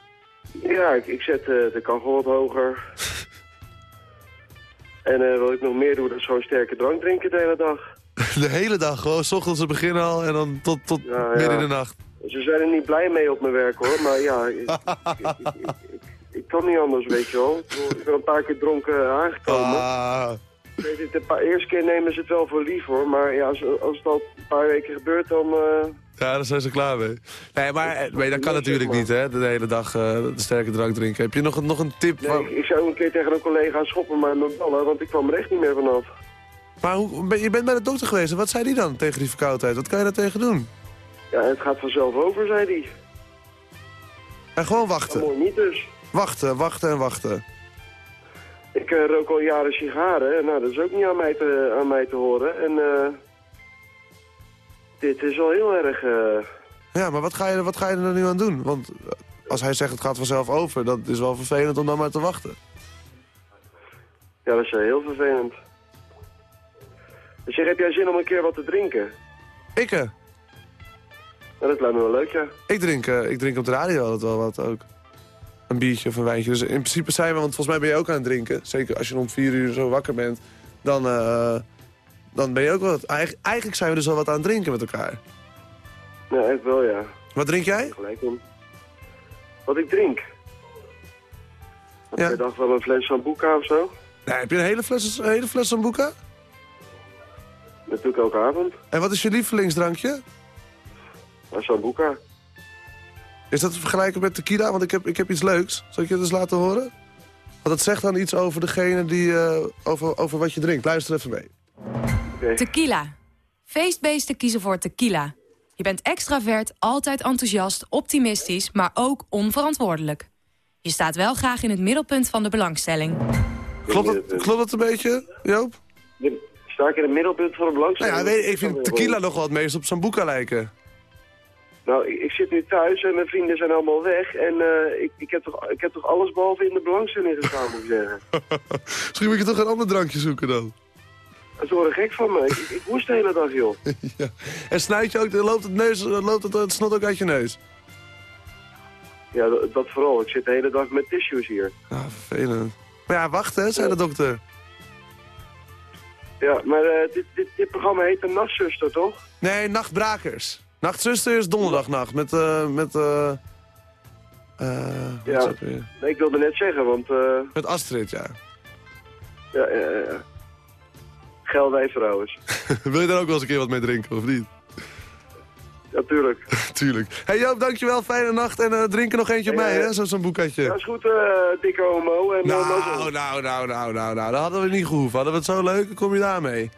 Ja, ik, ik zet eh, de kachel wat hoger. [LAUGHS] en eh, wat ik nog meer doe, dat is gewoon sterke drank drinken de hele dag. [LAUGHS] De hele dag, gewoon, s ochtends te beginnen al en dan tot, tot Ja, midden in de nacht. Ze zijn er niet blij mee op mijn werk hoor, maar ja, ik, ik, ik, ik- ik kan niet anders, weet je wel. Ik ben een paar keer dronken aangekomen. Ah. Ik weet het, de eerste keer nemen ze het wel voor lief hoor, maar ja, als, als het al een paar weken gebeurt, dan... eh, Ja, daar zijn ze klaar mee. Nee, maar, eh, nee, dat kan natuurlijk niet, hè? De hele dag eh, de sterke drank drinken. Heb je nog, nog een tip? Nee, van- ik, ik zou een keer tegen een collega schoppen maar mijn ballen, want ik kwam er echt niet meer vanaf. Maar hoe, ben- je bent bij de dokter geweest. Wat zei die dan tegen die verkoudheid? Wat kan je daar tegen doen? Ja, het gaat vanzelf over, zei hij. En gewoon wachten. mooi niet dus. Wachten, wachten en wachten. Ik eh, rook al jaren sigaren, nou dat is ook niet aan mij te, aan mij te horen. En eh, dit is wel heel erg... eh, Ja, maar wat ga, je, wat ga je er nu aan doen? Want als hij zegt het gaat vanzelf over, dat is wel vervelend om dan maar te wachten. ja, dat is heel vervelend. Dus zeg, heb jij zin om een keer wat te drinken? Ik, Nou, dat lijkt me wel leuk, ja. ik, drink, ik drink op de radio altijd wel wat ook. Een biertje of een wijntje. Dus in principe zijn we, want volgens mij ben je ook aan het drinken. Zeker als je om vier uur zo wakker bent. Dan, eh, dan ben je ook wat... Eigen- eigenlijk zijn we dus wel wat aan het drinken met elkaar. Ja, echt wel, ja. Wat drink jij? Gelijk om. Wat ik drink? Ja. Ik dacht wel een fles Sambuca of zo. Nee, heb je een hele fles, een hele fles Sambuca? Dat doe ik elke avond. En wat is je lievelingsdrankje? Sambuca. Is dat te vergelijken met tequila? Want ik heb, ik heb iets leuks. Zal ik je dat eens laten horen? Want het zegt dan iets over degene die... eh, over, over wat je drinkt. Luister even mee. Tequila. Feestbeesten kiezen voor tequila. Je bent extravert, altijd enthousiast, optimistisch, maar ook onverantwoordelijk. Je staat wel graag in het middelpunt van de belangstelling. Klopt het, klopt het een beetje, Joop? Sta ik in het middelpunt van de belangstelling? Nou ja, weet, ik vind tequila nog wel het meest op Sambuca lijken. Nou, ik, ik zit nu thuis en mijn vrienden zijn allemaal weg. En eh, ik, ik, heb toch, ik heb toch alles behalve in de belangstelling gestaan, moet ik zeggen. [LAUGHS] Misschien moet je toch een ander drankje zoeken dan. Dat is wel gek van me. Ik, moest de hele dag, joh. [LAUGHS] ja. En snuit je ook, loopt het, neus, dan loopt het, het snot ook uit je neus. Ja, dat, dat vooral. Ik zit de hele dag met tissues hier. Ah, vervelend. Maar ja, wacht hè, zei de dokter. Ja, maar eh, dit, dit, dit programma heet de Nachtzuster, toch? Nee, Nachtbrakers. Nachtzuster is donderdagnacht met... eh met eh eh, Ja, nee, ik wilde net zeggen, want... eh Met Astrid, ja. ja, ja, ja. Geldij trouwens. [LAUGHS] Wil je daar ook wel eens een keer wat mee drinken, of niet? Natuurlijk. [LAUGHS] Tuurlijk. Hey Joop, dankjewel, fijne nacht en eh drink er nog eentje op mij, hè, zo- zo'n boeketje. Dat is goed, eh, dikke homo. En, eh, Nou, nou, nou, nou, nou, nou, dat hadden we niet gehoeven. Hadden we het zo leuk, dan kom je daarmee.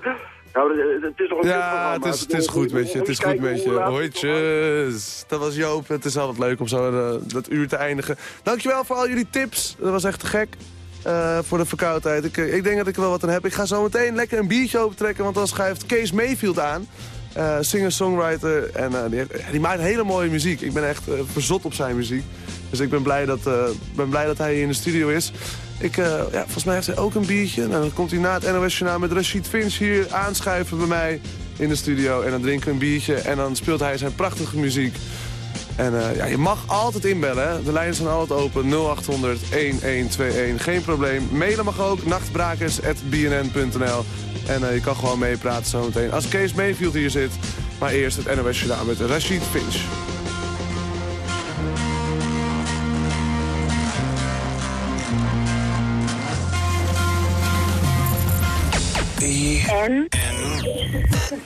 [LAUGHS] Nou, het- is nog een Ja, het is, het is goed met je, het is goed met je. Hooitjes. Dat was Joop, het is altijd leuk om zo eh, dat uur te eindigen. Dankjewel voor al jullie tips, dat was echt te gek. eh, voor de verkoudheid. Ik, eh, ik denk dat ik er wel wat aan heb. Ik ga zo meteen lekker een biertje opentrekken, want dan schuift Kees Mayfield aan. singer-songwriter. En die, heeft- die maakt hele mooie muziek. Ik ben echt verzot op zijn muziek. Dus ik ben blij dat, ben blij dat hij hier in de studio is. Ik, eh, ja, volgens mij heeft hij ook een biertje. Nou, dan komt hij na het NOS Journaal met Rashid Finch hier aanschuiven bij mij in de studio. En dan drinken we een biertje en dan speelt hij zijn prachtige muziek. En eh, ja, je mag altijd inbellen. De lijnen zijn altijd open. 0800 1121. Geen probleem. Mailen mag ook. Nachtbrakers.bnn.nl En eh, je kan gewoon meepraten zometeen. Als Kees Mayfield hier zit. Maar eerst het NOS Journaal met Rashid Finch. N. N.